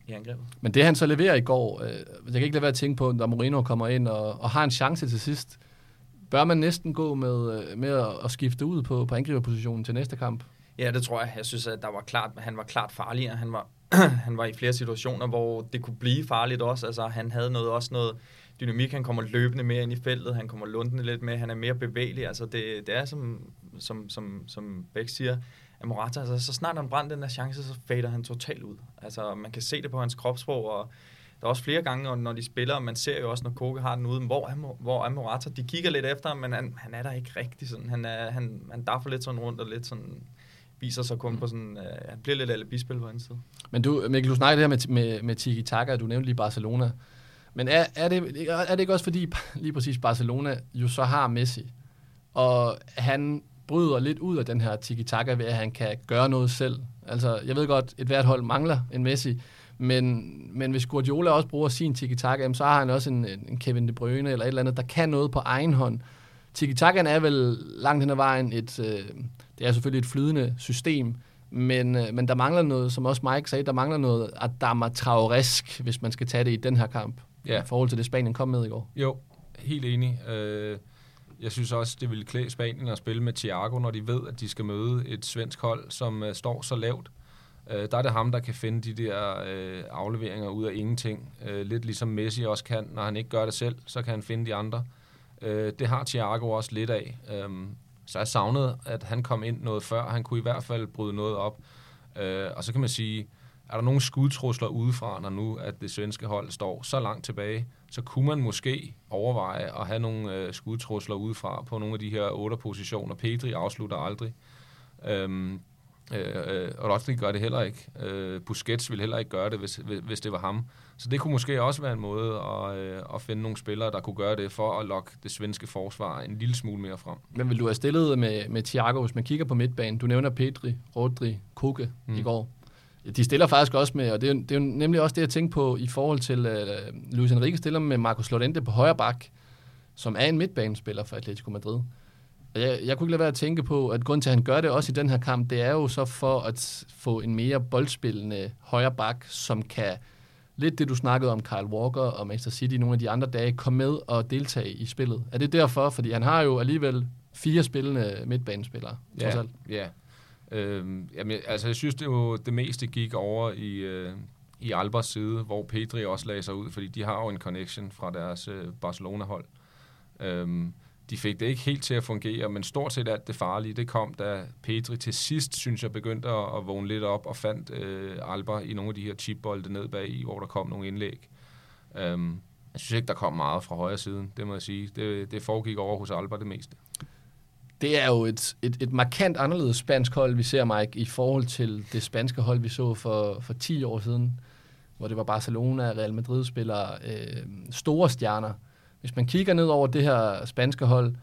i angrebet. Men det han så leverer i går, øh, jeg kan ikke lade være at tænke på, når Moreno kommer ind og, og har en chance til sidst, bør man næsten gå med, øh, med at, at skifte ud på, på angriberpositionen til næste kamp? Ja, det tror jeg. Jeg synes, at der var klart, han var klart farligere. Han var, han var i flere situationer, hvor det kunne blive farligt også. Altså, han havde noget, også noget dynamik. Han kommer løbende mere ind i feltet. Han kommer lundende lidt med. Han er mere bevægelig. Altså, det, det er, som, som, som, som Bæk siger, at Morata, altså, så snart han brændte den der chance, så fader han totalt ud. Altså, man kan se det på hans kropsprog, og der er også flere gange, når de spiller, man ser jo også, når Koke har den ude, hvor er, hvor er Morata? De kigger lidt efter ham, men han, han er der ikke rigtig sådan. Han, er, han, han daffer lidt sådan rundt og lidt sådan viser sig kun på sådan, øh, han bliver lidt alibispil på hans side. Men du, Mikkel, du snakker det her med, med, med Tiki Taka, du nævnte lige Barcelona. Men er, er, det, er det ikke også fordi, lige præcis Barcelona jo så har Messi, og han bryder lidt ud af den her tiki-taka ved, at han kan gøre noget selv. Altså, jeg ved godt, et hvert hold mangler en Messi, men, men hvis Guardiola også bruger sin tiki-taka, så har han også en, en Kevin De Bruyne eller et eller andet, der kan noget på egen hånd. Tiki-takaen er vel langt hen ad vejen et, øh, det er selvfølgelig et flydende system, men, øh, men der mangler noget, som også Mike sagde, der mangler noget Adama Traoresk, hvis man skal tage det i den her kamp, ja. i forhold til det Spanien kom med i går. Jo, helt enig. Øh jeg synes også, det ville klæde Spanien at spille med Thiago, når de ved, at de skal møde et svensk hold, som uh, står så lavt. Øh, der er det ham, der kan finde de der øh, afleveringer ud af ingenting. Øh, lidt ligesom Messi også kan. Når han ikke gør det selv, så kan han finde de andre. Øh, det har Thiago også lidt af. Øh, så jeg savnede, at han kom ind noget før. Han kunne i hvert fald bryde noget op. Øh, og så kan man sige, er der nogle skudtrusler udefra, når nu at det svenske hold står så langt tilbage, så kunne man måske overveje at have nogle øh, skudtrusler udefra på nogle af de her otte positioner. Pedri afslutter aldrig. Øhm, øh, Rodri gør det heller ikke. Øh, Busquets vil heller ikke gøre det, hvis, hvis det var ham. Så det kunne måske også være en måde at, øh, at finde nogle spillere, der kunne gøre det, for at lokke det svenske forsvar en lille smule mere frem. Men vil du have stillet med, med Thiago, hvis man kigger på midtbanen? Du nævner Pedri, Rodri, Koke mm. i går. De stiller faktisk også med, og det er, det er jo nemlig også det, jeg tænker på i forhold til, uh, Luis Enrique stiller med Marcos Llorente på højre bak, som er en midtbanespiller for Atletico Madrid. Og jeg, jeg kunne ikke lade være at tænke på, at grund til, at han gør det også i den her kamp, det er jo så for at få en mere boldspillende højre bak, som kan, lidt det du snakkede om, Kyle Walker og Manchester City nogle af de andre dage, komme med og deltage i spillet. Er det derfor? Fordi han har jo alligevel fire spillende midtbanespillere, ja, trods alt. Ja, Øh, jamen, altså, jeg synes, det, jo, det meste gik over i, øh, i Albers side, hvor Pedri også lagde sig ud, fordi de har jo en connection fra deres øh, Barcelona-hold. Øh, de fik det ikke helt til at fungere, men stort set alt det farlige, det kom, da Pedri til sidst, synes jeg, begyndte at, at vågne lidt op og fandt øh, Alba i nogle af de her chipbolde ned bag i, hvor der kom nogle indlæg. Øhm, jeg synes ikke, der kom meget fra højre siden, det må jeg sige. Det, det foregik over hos Alba det meste det er jo et, et, et markant anderledes spansk hold, vi ser, Mike, i forhold til det spanske hold, vi så for, for 10 år siden, hvor det var Barcelona, Real Madrid-spillere, øh, store stjerner. Hvis man kigger ned over det her spanske hold,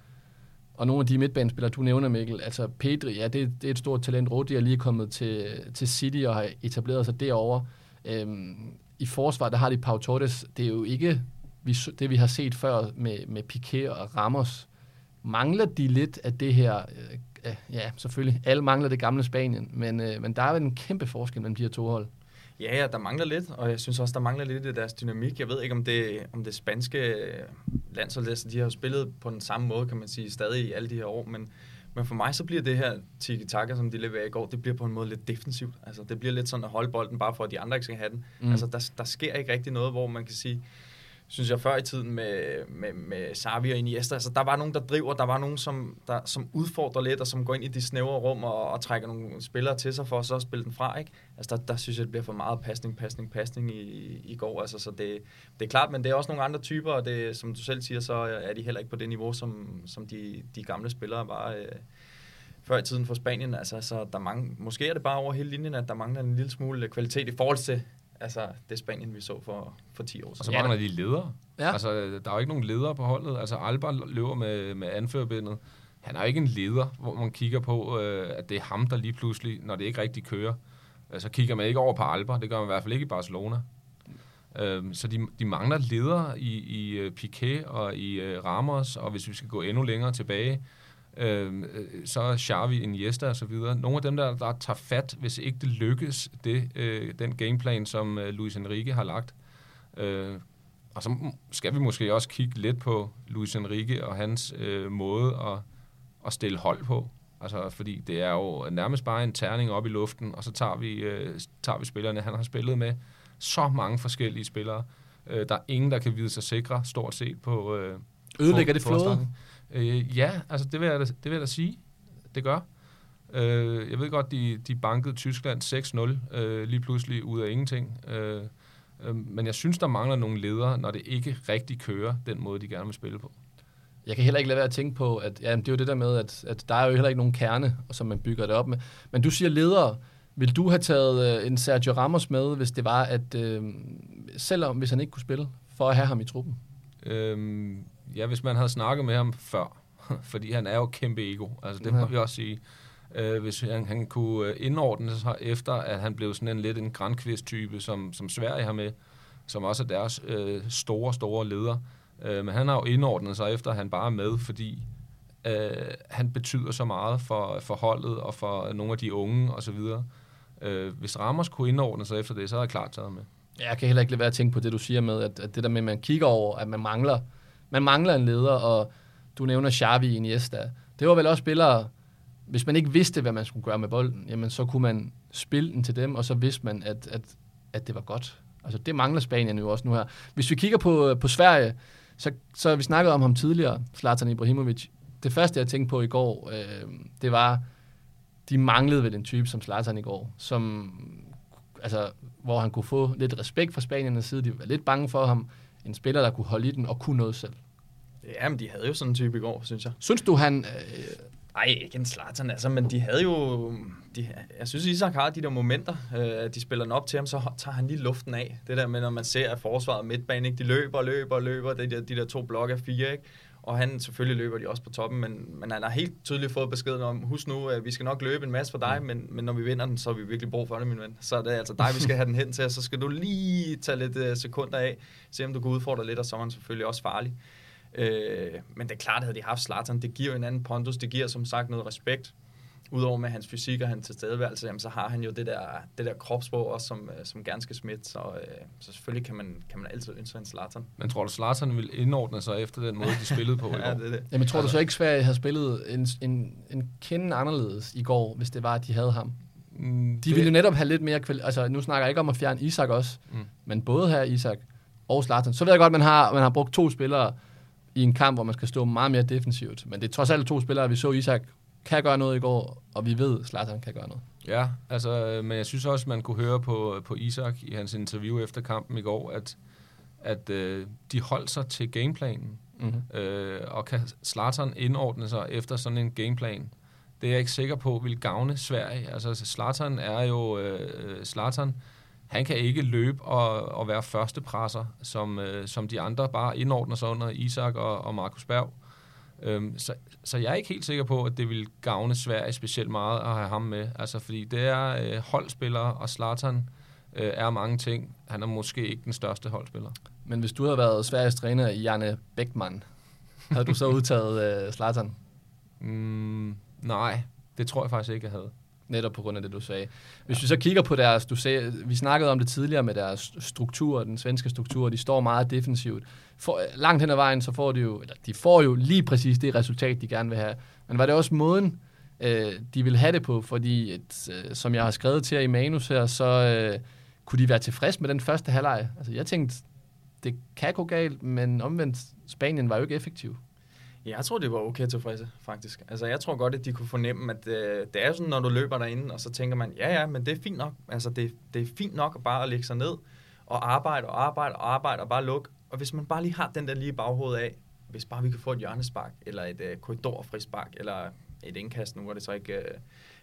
og nogle af de midtbanespillere, du nævner, Mikkel, altså Pedri, ja, det, det er et stort talent. Rodi er lige kommet til, til City og har etableret sig derovre. Øhm, I forsvar, der har de Pau Torres. Det er jo ikke vi, det, vi har set før med, med Piqué og Ramos mangler de lidt af det her, øh, ja, selvfølgelig, alle mangler det gamle Spanien, men, øh, men der er en kæmpe forskel mellem de her to hold. Ja, ja, der mangler lidt, og jeg synes også, der mangler lidt i deres dynamik. Jeg ved ikke, om det, om det spanske landshold, altså, de har jo spillet på den samme måde, kan man sige, stadig i alle de her år, men, men for mig så bliver det her tiki-taka, som de leverer i går, det bliver på en måde lidt defensivt. Altså, det bliver lidt sådan at holde bolden, bare for at de andre ikke skal have den. Mm. Altså, der, der sker ikke rigtig noget, hvor man kan sige, synes jeg, før i tiden med, med, med Xavi og Iniesta. Altså, der var nogen, der driver, der var nogen, som, der, som udfordrer lidt, og som går ind i de snævre rum og, og trækker nogle spillere til sig for så at spille den fra. Ikke? Altså, der, der synes jeg, det bliver for meget pasning, pasning, pasning i, i går. Altså, så det, det er klart, men det er også nogle andre typer, og det, som du selv siger, så er de heller ikke på det niveau, som, som de, de gamle spillere var øh, før i tiden for Spanien. Altså, så der mange, måske er det bare over hele linjen, at der mangler en lille smule kvalitet i forhold til altså det Spanien, vi så for, for 10 år siden. Og så mangler de ledere. Ja. Altså, der er jo ikke nogen ledere på holdet. Altså, Alba løber med, med anførbindet. Han er jo ikke en leder, hvor man kigger på, øh, at det er ham, der lige pludselig, når det ikke rigtig kører, øh, så kigger man ikke over på Alba. Det gør man i hvert fald ikke i Barcelona. Øh, så de, de mangler ledere i, i uh, Piqué og i uh, Ramos, og hvis vi skal gå endnu længere tilbage, øh, så er Xavi, Iniesta og så videre. Nogle af dem, der, der tager fat, hvis ikke det lykkes, det, øh, den gameplan, som øh, Luis Enrique har lagt. Øh, og så skal vi måske også kigge lidt på Luis Enrique og hans øh, måde at, at stille hold på. Altså, fordi det er jo nærmest bare en terning op i luften, og så tager vi, øh, tager vi spillerne. Han har spillet med så mange forskellige spillere. Øh, der er ingen, der kan vide sig sikre, stort set, på øh, Ødelægger det flåde? Øh, ja, altså det vil, jeg da, det vil jeg da sige. Det gør. Øh, jeg ved godt, de, de bankede Tyskland 6-0 øh, lige pludselig ud af ingenting. Øh, øh, men jeg synes, der mangler nogle ledere, når det ikke rigtig kører den måde, de gerne vil spille på. Jeg kan heller ikke lade være at tænke på, at ja, det er jo det der med, at, at der er jo heller ikke nogen kerne, som man bygger det op med. Men du siger ledere. Vil du have taget øh, en Sergio Ramos med, hvis det var, at øh, selvom hvis han ikke kunne spille, for at have ham i truppen? Øhm, ja, hvis man havde snakket med ham før, fordi han er jo kæmpe ego, altså det må ja. vi også sige. Øh, hvis han, han kunne øh, indordne sig efter, at han blev sådan en lidt en grandkvist-type, som, som Sverige har med, som også er deres øh, store, store leder. Øh, men han har jo indordnet sig efter, at han bare er med, fordi øh, han betyder så meget for, for holdet og for nogle af de unge osv. Øh, hvis Ramos kunne indordne sig efter det, så er jeg klart taget med. Jeg kan heller ikke lade være at tænke på det, du siger med, at, at det der med, at man kigger over, at man mangler man mangler en leder, og du nævner Xavi i Iniesta. Det var vel også spillere, hvis man ikke vidste, hvad man skulle gøre med bolden, jamen så kunne man spille den til dem, og så vidste man, at, at, at det var godt. Altså, det mangler Spanien jo også nu her. Hvis vi kigger på, øh, på Sverige, så, så vi snakket om ham tidligere, Zlatan Ibrahimovic. Det første, jeg tænkte på i går, øh, det var, de manglede vel en type som Zlatan i går, som, altså, hvor han kunne få lidt respekt fra Spaniernes side. De var lidt bange for ham. En spiller, der kunne holde i den og kunne noget selv. Ja, men de havde jo sådan en type i går, synes jeg. Synes du, han... Øh, Nej, ikke en Zlatan, altså, men de havde jo... De, jeg synes, Isak har de der momenter, øh, de spiller den op til ham, så tager han lige luften af. Det der med, når man ser, at forsvaret midtbanen, ikke, de løber og løber og løber, de der, de der to blokke af fire, ikke? Og han, selvfølgelig løber de også på toppen, men, men han har helt tydeligt fået beskeden om, husk nu, at vi skal nok løbe en masse for dig, mm. men, men når vi vinder den, så har vi virkelig brug for det, min ven. Så er det altså dig, vi skal have den hen til, og så skal du lige tage lidt uh, sekunder af, se om du kan udfordre lidt, og så er han selvfølgelig også farlig. Øh, men det er klart, at havde de haft Zlatan, det giver en anden pondus, det giver som sagt noget respekt. Udover med hans fysik og hans tilstedeværelse, jamen, så har han jo det der, det der kropsprog også, som, øh, som gerne skal smitte. Så, øh, så selvfølgelig kan man, kan man altid ønske en Zlatan. Men tror du, Zlatan vil indordne sig efter den måde, de spillede på i går? ja, det er det. Jamen, tror du altså- så ikke, Sverige havde spillet en, en, en kende anderledes i går, hvis det var, at de havde ham? Mm, de det... ville jo netop have lidt mere kvalitet. Altså, nu snakker jeg ikke om at fjerne Isak også, mm. men både her Isak og Zlatan. Så ved jeg godt, at man har, man har brugt to spillere, i en kamp, hvor man skal stå meget mere defensivt. Men det er trods alt to spillere, vi så Isak kan gøre noget i går, og vi ved, at Zlatan kan gøre noget. Ja, altså, men jeg synes også, man kunne høre på, på Isak i hans interview efter kampen i går, at, at øh, de holdt sig til gameplanen. Mm-hmm. Øh, og kan Zlatan indordne sig efter sådan en gameplan? Det er jeg ikke sikker på vil gavne Sverige. Altså, Zlatan er jo... Øh, Zlatan han kan ikke løbe og, og være førstepresser, som, øh, som de andre bare indordner sig under Isak og, og Markus Berg. Øhm, så, så jeg er ikke helt sikker på, at det vil gavne Sverige specielt meget at have ham med. Altså, fordi det er øh, holdspillere, og Zlatan øh, er mange ting. Han er måske ikke den største holdspiller. Men hvis du havde været Sveriges træner, Janne Bækman, havde du så udtaget øh, Zlatan? Mm, nej, det tror jeg faktisk ikke, jeg havde netop på grund af det, du sagde. Hvis ja. vi så kigger på deres, du sagde, vi snakkede om det tidligere med deres struktur, den svenske struktur, de står meget defensivt. For, langt hen ad vejen, så får de jo, eller de får jo lige præcis det resultat, de gerne vil have. Men var det også måden, øh, de vil have det på, fordi et, øh, som jeg har skrevet til jer i manus her, så øh, kunne de være tilfreds med den første halvleg. Altså jeg tænkte, det kan gå galt, men omvendt, Spanien var jo ikke effektiv. Ja, jeg tror, det var okay tilfredse, faktisk. Altså, jeg tror godt, at de kunne fornemme, at øh, det er sådan, når du løber derinde, og så tænker man, ja, ja, men det er fint nok. Altså, det, det er fint nok bare at lægge sig ned og arbejde og arbejde og arbejde og bare lukke. Og hvis man bare lige har den der lige baghoved af, hvis bare vi kan få et hjørnespark, eller et øh, korridorfrispark, eller et indkast, nu var det så ikke... Øh,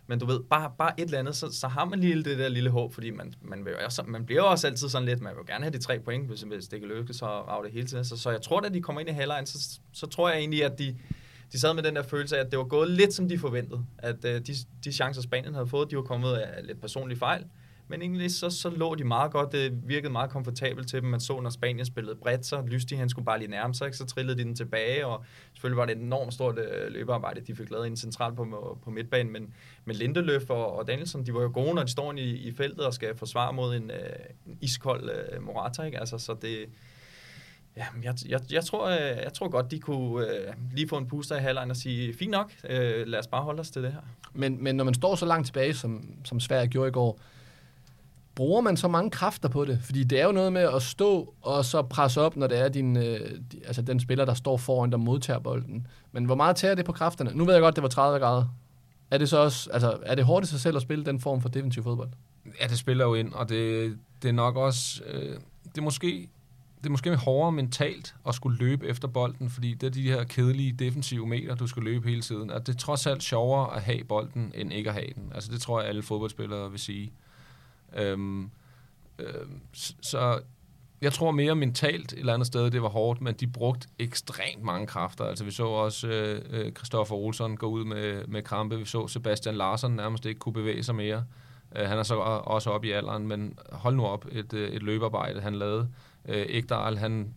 men du ved, bare, bare et eller andet, så, så har man lige det der lille håb, fordi man, man, vil også, man bliver jo også altid sådan lidt, man vil jo gerne have de tre point, hvis, hvis det kan lykkes, så rave det hele tiden. Så, så jeg tror, at de kommer ind i halvlejen, så, så tror jeg egentlig, at de, de sad med den der følelse af, at det var gået lidt, som de forventede. At uh, de, de chancer, Spanien havde fået, de var kommet af lidt personlige fejl. Men egentlig så, så lå de meget godt. Det virkede meget komfortabelt til dem. Man så, når Spanien spillede bredt, så lyste han skulle bare lige nærme sig. Så trillede de den tilbage, og selvfølgelig var det et enormt stort øh, løbearbejde, de fik lavet ind centralt på, på midtbanen. Men, men Lindeløf og, og Danielsen, de var jo gode, når de står i, i feltet og skal forsvare mod en, øh, en iskold øh, Morata. Ikke? Altså, så det, Ja, jeg, jeg, jeg, tror, øh, jeg tror godt, de kunne øh, lige få en puster i halvlejen og sige, fint nok, øh, lad os bare holde os til det her. Men, men når man står så langt tilbage, som, som Sverige gjorde i går, bruger man så mange kræfter på det? Fordi det er jo noget med at stå og så presse op, når det er din, øh, altså den spiller, der står foran, der modtager bolden. Men hvor meget tager det på kræfterne? Nu ved jeg godt, det var 30 grader. Er det så også, altså, er det hårdt i sig selv at spille den form for defensiv fodbold? Ja, det spiller jo ind, og det, det er nok også, øh, det er måske det er måske hårdere mentalt at skulle løbe efter bolden, fordi det er de her kedelige defensive meter, du skal løbe hele tiden. Og det er trods alt sjovere at have bolden, end ikke at have den. Altså det tror jeg, alle fodboldspillere vil sige. Øhm, øhm, så jeg tror mere mentalt et eller andet sted, det var hårdt, men de brugte ekstremt mange kræfter. Altså vi så også øh, øh Christoffer Olsson gå ud med, med krampe. Vi så Sebastian Larsen nærmest ikke kunne bevæge sig mere. Øh, han er så også op i alderen, men hold nu op et, øh, et løbearbejde, han lavede. Øh, Ekdal, han,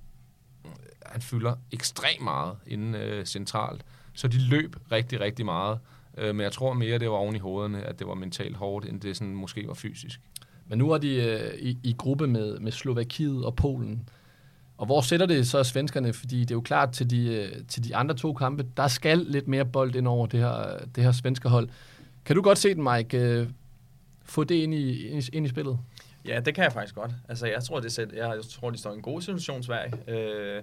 han fylder ekstremt meget inden øh, centralt. Så de løb rigtig, rigtig meget. Øh, men jeg tror mere, det var oven i hovederne, at det var mentalt hårdt, end det sådan måske var fysisk. Men nu er de øh, i, i gruppe med, med Slovakiet og Polen. Og hvor sætter det så svenskerne? Fordi det er jo klart, til de, øh, til de andre to kampe, der skal lidt mere bold ind over det her, det her svenske hold. Kan du godt se den, Mike? Øh, få det ind i, ind i, ind i spillet? Ja, det kan jeg faktisk godt. Altså, jeg tror, det sæt, jeg tror, de står i en god situation, Sverige. Øh,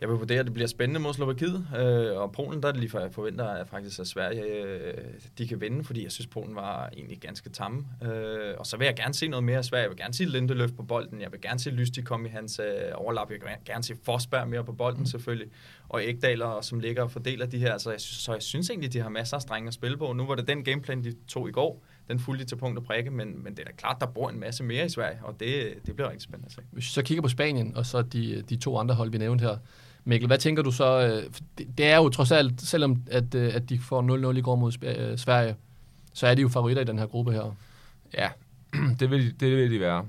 jeg vil vurdere, at det bliver spændende mod Slovakiet, øh, og Polen, der er det lige for, jeg forventer at faktisk, at Sverige øh, de kan vinde, fordi jeg synes, Polen var egentlig ganske tamme. Øh, og så vil jeg gerne se noget mere af Sverige. Jeg vil gerne se Lindeløf på bolden. Jeg vil gerne se Lysti komme i hans øh, overlap. Jeg vil gerne se Forsberg mere på bolden, mm. selvfølgelig. Og Ægdaler, som ligger og fordeler de her. Så jeg, så jeg synes egentlig, de har masser af strenge at spille på. Nu var det den gameplan, de tog i går den fulgte til punkt og prikke, men, men det er da klart, der bor en masse mere i Sverige, og det, det bliver rigtig spændende at se. Hvis vi så kigger på Spanien, og så de, de to andre hold, vi nævnte her, Mikkel, hvad tænker du så? Øh, det er jo trods alt, selvom at, øh, at de får 0-0 i går mod øh, Sverige, så er de jo favoritter i den her gruppe her. Ja, det vil, det vil de være.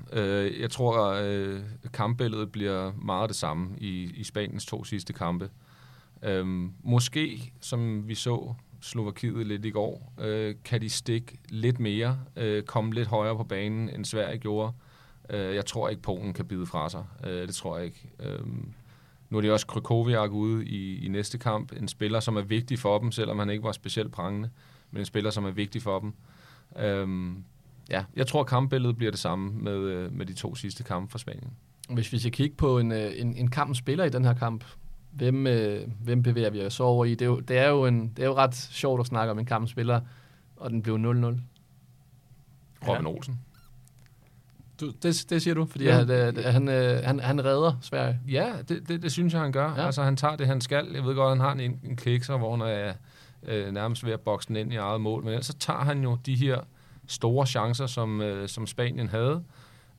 Jeg tror, at kampbilledet bliver meget det samme i, i Spaniens to sidste kampe. Øhm, måske, som vi så Slovakiet lidt i går, kan de stikke lidt mere, komme lidt højere på banen, end Sverige gjorde. Jeg tror ikke, Polen kan bide fra sig. Det tror jeg ikke. Øhm, nu er det også Krykowiak ude i, i næste kamp. En spiller, som er vigtig for dem, selvom han ikke var specielt prangende. Men en spiller, som er vigtig for dem. Øhm, ja, jeg tror, kampbilledet bliver det samme med, øh, med de to sidste kampe for Spanien. Hvis vi skal kigge på en, øh, en, en kamp spiller i den her kamp, hvem, øh, hvem bevæger vi os over i? Det er, jo, det, er jo en, det er jo ret sjovt at snakke om en kamp spiller, og den blev 0-0. Robin ja. Olsen. Du, det, det siger du, fordi ja. at, at han, øh, han, han redder Sverige. Ja, det, det, det synes jeg, han gør. Ja. Altså, han tager det, han skal. Jeg ved godt, han har en, en klikser, hvor han er øh, nærmest ved at bokse den ind i eget mål. Men ellers så tager han jo de her store chancer, som, øh, som Spanien havde.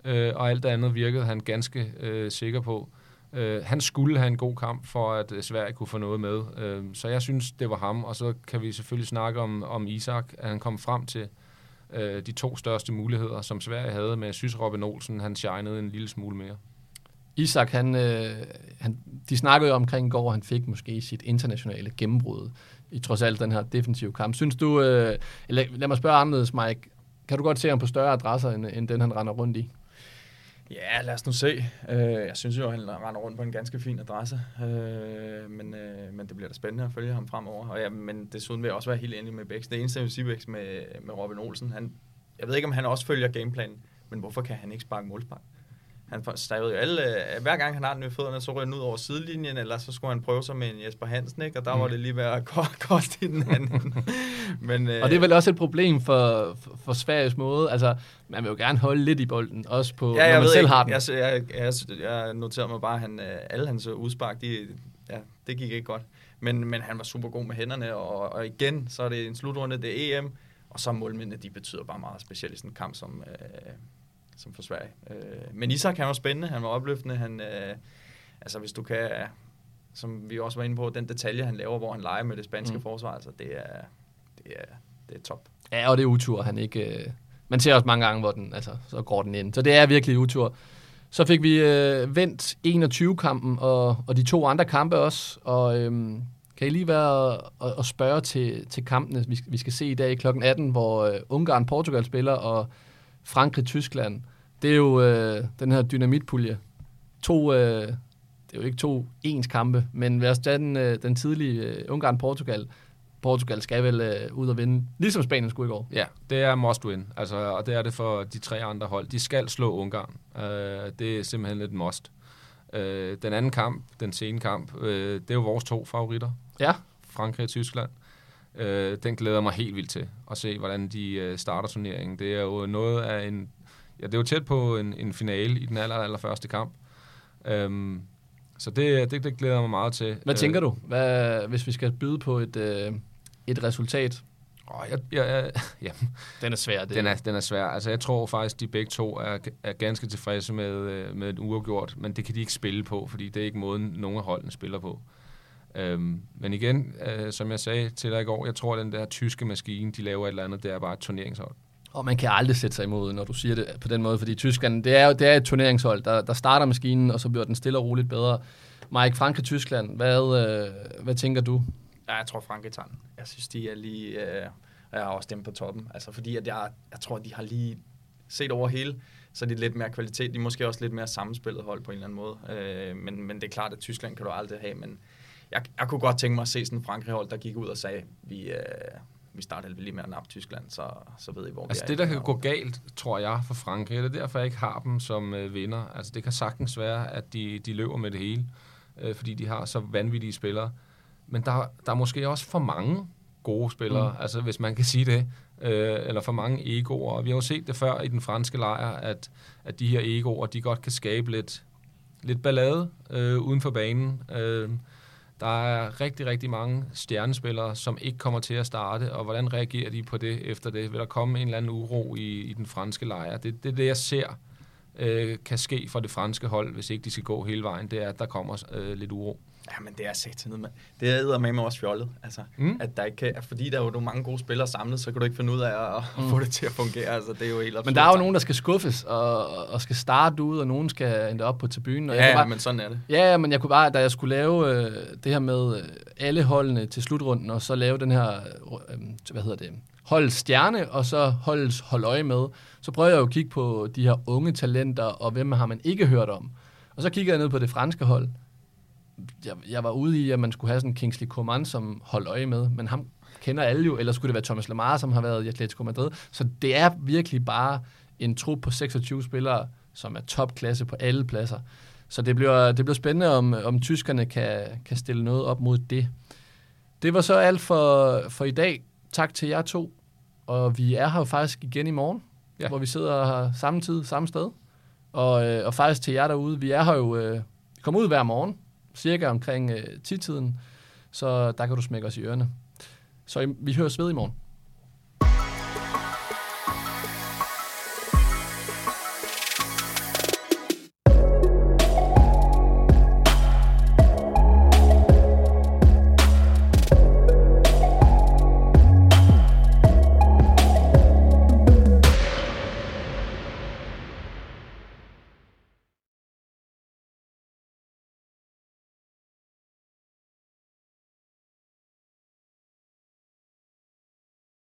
Øh, og alt det andet virkede han ganske øh, sikker på. Øh, han skulle have en god kamp, for at øh, Sverige kunne få noget med. Øh, så jeg synes, det var ham. Og så kan vi selvfølgelig snakke om, om Isak, at han kom frem til øh, de to største muligheder, som Sverige havde, med Sys Robin Olsen, han shinede en lille smule mere. Isak, han, øh, han, de snakkede jo omkring i går, han fik måske sit internationale gennembrud i trods alt den her defensive kamp. Synes du, øh, eller lad mig spørge anderledes, Mike, kan du godt se ham på større adresser, end, end den han render rundt i? Ja, lad os nu se. Øh, jeg synes jo, at han render rundt på en ganske fin adresse. øh, men, øh, men det bliver da spændende at følge ham fremover. Og ja, men desuden vil jeg også være helt enig med Bex. Det eneste, jeg vil sige Bex med, med Robin Olsen, han, jeg ved ikke, om han også følger gameplanen, men hvorfor kan han ikke sparke målspark? Han stavede jo alle, øh, hver gang han har den i fødderne, så ryger han ud over sidelinjen, eller så skulle han prøve sig med en Jesper Hansen, ikke? og der mm. var det lige ved at koste i den anden. Men, øh, og det er vel også et problem for, for, for Sveriges måde, altså man vil jo gerne holde lidt i bolden, også på, ja, jeg når man selv ikke. har den. Jeg, jeg, jeg, jeg noterede mig bare, at han, øh, alle hans udspark, de, ja, det gik ikke godt. Men, men han var super god med hænderne, og, og igen, så er det en slutrunde, det er EM, og så målmændene, de betyder bare meget, specielt i sådan en kamp som, øh, som for Sverige. Øh, men Isak, han var spændende, han var opløftende, han, øh, altså hvis du kan, som vi også var inde på, den detalje, han laver, hvor han leger med det spanske mm. forsvar, altså det er, det er, det er top. Ja, og det er utur, han ikke... Øh, man ser også mange gange, hvor den, altså, så går den ind. Så det er virkelig utur. Så fik vi øh, vendt 21-kampen og, og de to andre kampe også, og øhm, kan I lige være og, og spørge til, til kampene, vi, vi skal se i dag kl. 18, hvor øh, Ungarn-Portugal spiller, og Frankrig-Tyskland. Det er jo øh, den her dynamitpulje. To, øh, det er jo ikke to ens kampe, men lad os tage den, øh, den tidlige øh, Ungarn-Portugal. Portugal skal vel øh, ud og vinde, ligesom Spanien skulle i går. Ja, det er must win, altså, og det er det for de tre andre hold. De skal slå Ungarn. Uh, det er simpelthen et must. Uh, den anden kamp, den sene kamp, uh, det er jo vores to favoritter. Ja. Frankrig og Tyskland. Øh, den glæder mig helt vildt til at se, hvordan de øh, starter turneringen. Det er jo noget af en... Ja, det er jo tæt på en, en finale i den aller, aller første kamp. Øhm, så det, det, det glæder mig meget til. Hvad tænker du, hvad, hvis vi skal byde på et, øh, et resultat? Oh, jeg, jeg, jeg, ja. Den er svær. Det. Den, er, den er svær. Altså, jeg tror faktisk, de begge to er, er ganske tilfredse med, øh, med en uafgjort, men det kan de ikke spille på, fordi det er ikke måden, nogen af holdene spiller på. Øhm, men igen, øh, som jeg sagde til dig i går, jeg tror, at den der tyske maskine, de laver et eller andet, det er bare et turneringshold. Og man kan aldrig sætte sig imod, når du siger det på den måde, fordi Tyskland, det er jo det er et turneringshold, der, der starter maskinen, og så bliver den stille og roligt bedre. Mike, Frankrig-Tyskland, hvad, øh, hvad tænker du? Ja, jeg tror, Frankrig tager den. Jeg synes, de er lige... Øh, jeg har også dem på toppen. Altså, fordi at jeg, jeg tror, de har lige set over hele, så er de lidt mere kvalitet. De er måske også lidt mere sammenspillet hold på en eller anden måde. Øh, men, men det er klart, at Tyskland kan du aldrig have, men jeg, jeg kunne godt tænke mig at se sådan en Frankrig-hold, der gik ud og sagde, vi, øh, vi starter lige med at nappe Tyskland, så, så ved I, hvor Altså vi er. det, der kan gå galt, tror jeg, for Frankrig, det er derfor, jeg ikke har dem som øh, vinder. Altså det kan sagtens være, at de, de løber med det hele, øh, fordi de har så vanvittige spillere. Men der, der er måske også for mange gode spillere, mm. altså hvis man kan sige det, øh, eller for mange egoer. Vi har jo set det før i den franske lejr, at, at de her egoer, de godt kan skabe lidt, lidt ballade øh, uden for banen. Øh, der er rigtig, rigtig mange stjernespillere, som ikke kommer til at starte, og hvordan reagerer de på det efter det? Vil der komme en eller anden uro i, i den franske lejr? Det, det er det, jeg ser øh, kan ske for det franske hold, hvis ikke de skal gå hele vejen, det er, at der kommer øh, lidt uro. Ja, men det er satanet, mand. Det er med mig også fjollet. Altså, mm. at der ikke kan, fordi der er jo mange gode spillere samlet, så kan du ikke finde ud af at, at mm. få det til at fungere. Altså, det er jo helt Men der er jo nogen, der skal skuffes og, og skal starte ud, og nogen skal endte op på tribunen. Og ja, jeg bare, men sådan er det. Ja, men jeg kunne bare, da jeg skulle lave øh, det her med øh, alle holdene til slutrunden, og så lave den her, øh, hvad hedder det, hold stjerne, og så holdes hold øje med, så prøver jeg jo at kigge på de her unge talenter, og hvem har man ikke hørt om. Og så kigger jeg ned på det franske hold. Jeg, jeg var ude i, at man skulle have sådan Kingsley Coman som hold øje med, men ham kender alle jo, eller skulle det være Thomas Lemar, som har været i Atletico Madrid. Så det er virkelig bare en trup på 26 spillere, som er topklasse på alle pladser. Så det bliver, det bliver spændende, om, om tyskerne kan, kan stille noget op mod det. Det var så alt for, for i dag. Tak til jer to. Og vi er her jo faktisk igen i morgen, ja. hvor vi sidder her samme tid, samme sted. Og, øh, og faktisk til jer derude, vi er her jo, øh, kommer ud hver morgen, cirka omkring øh, 10-tiden, så der kan du smække os i ørerne. Så vi høres ved i morgen.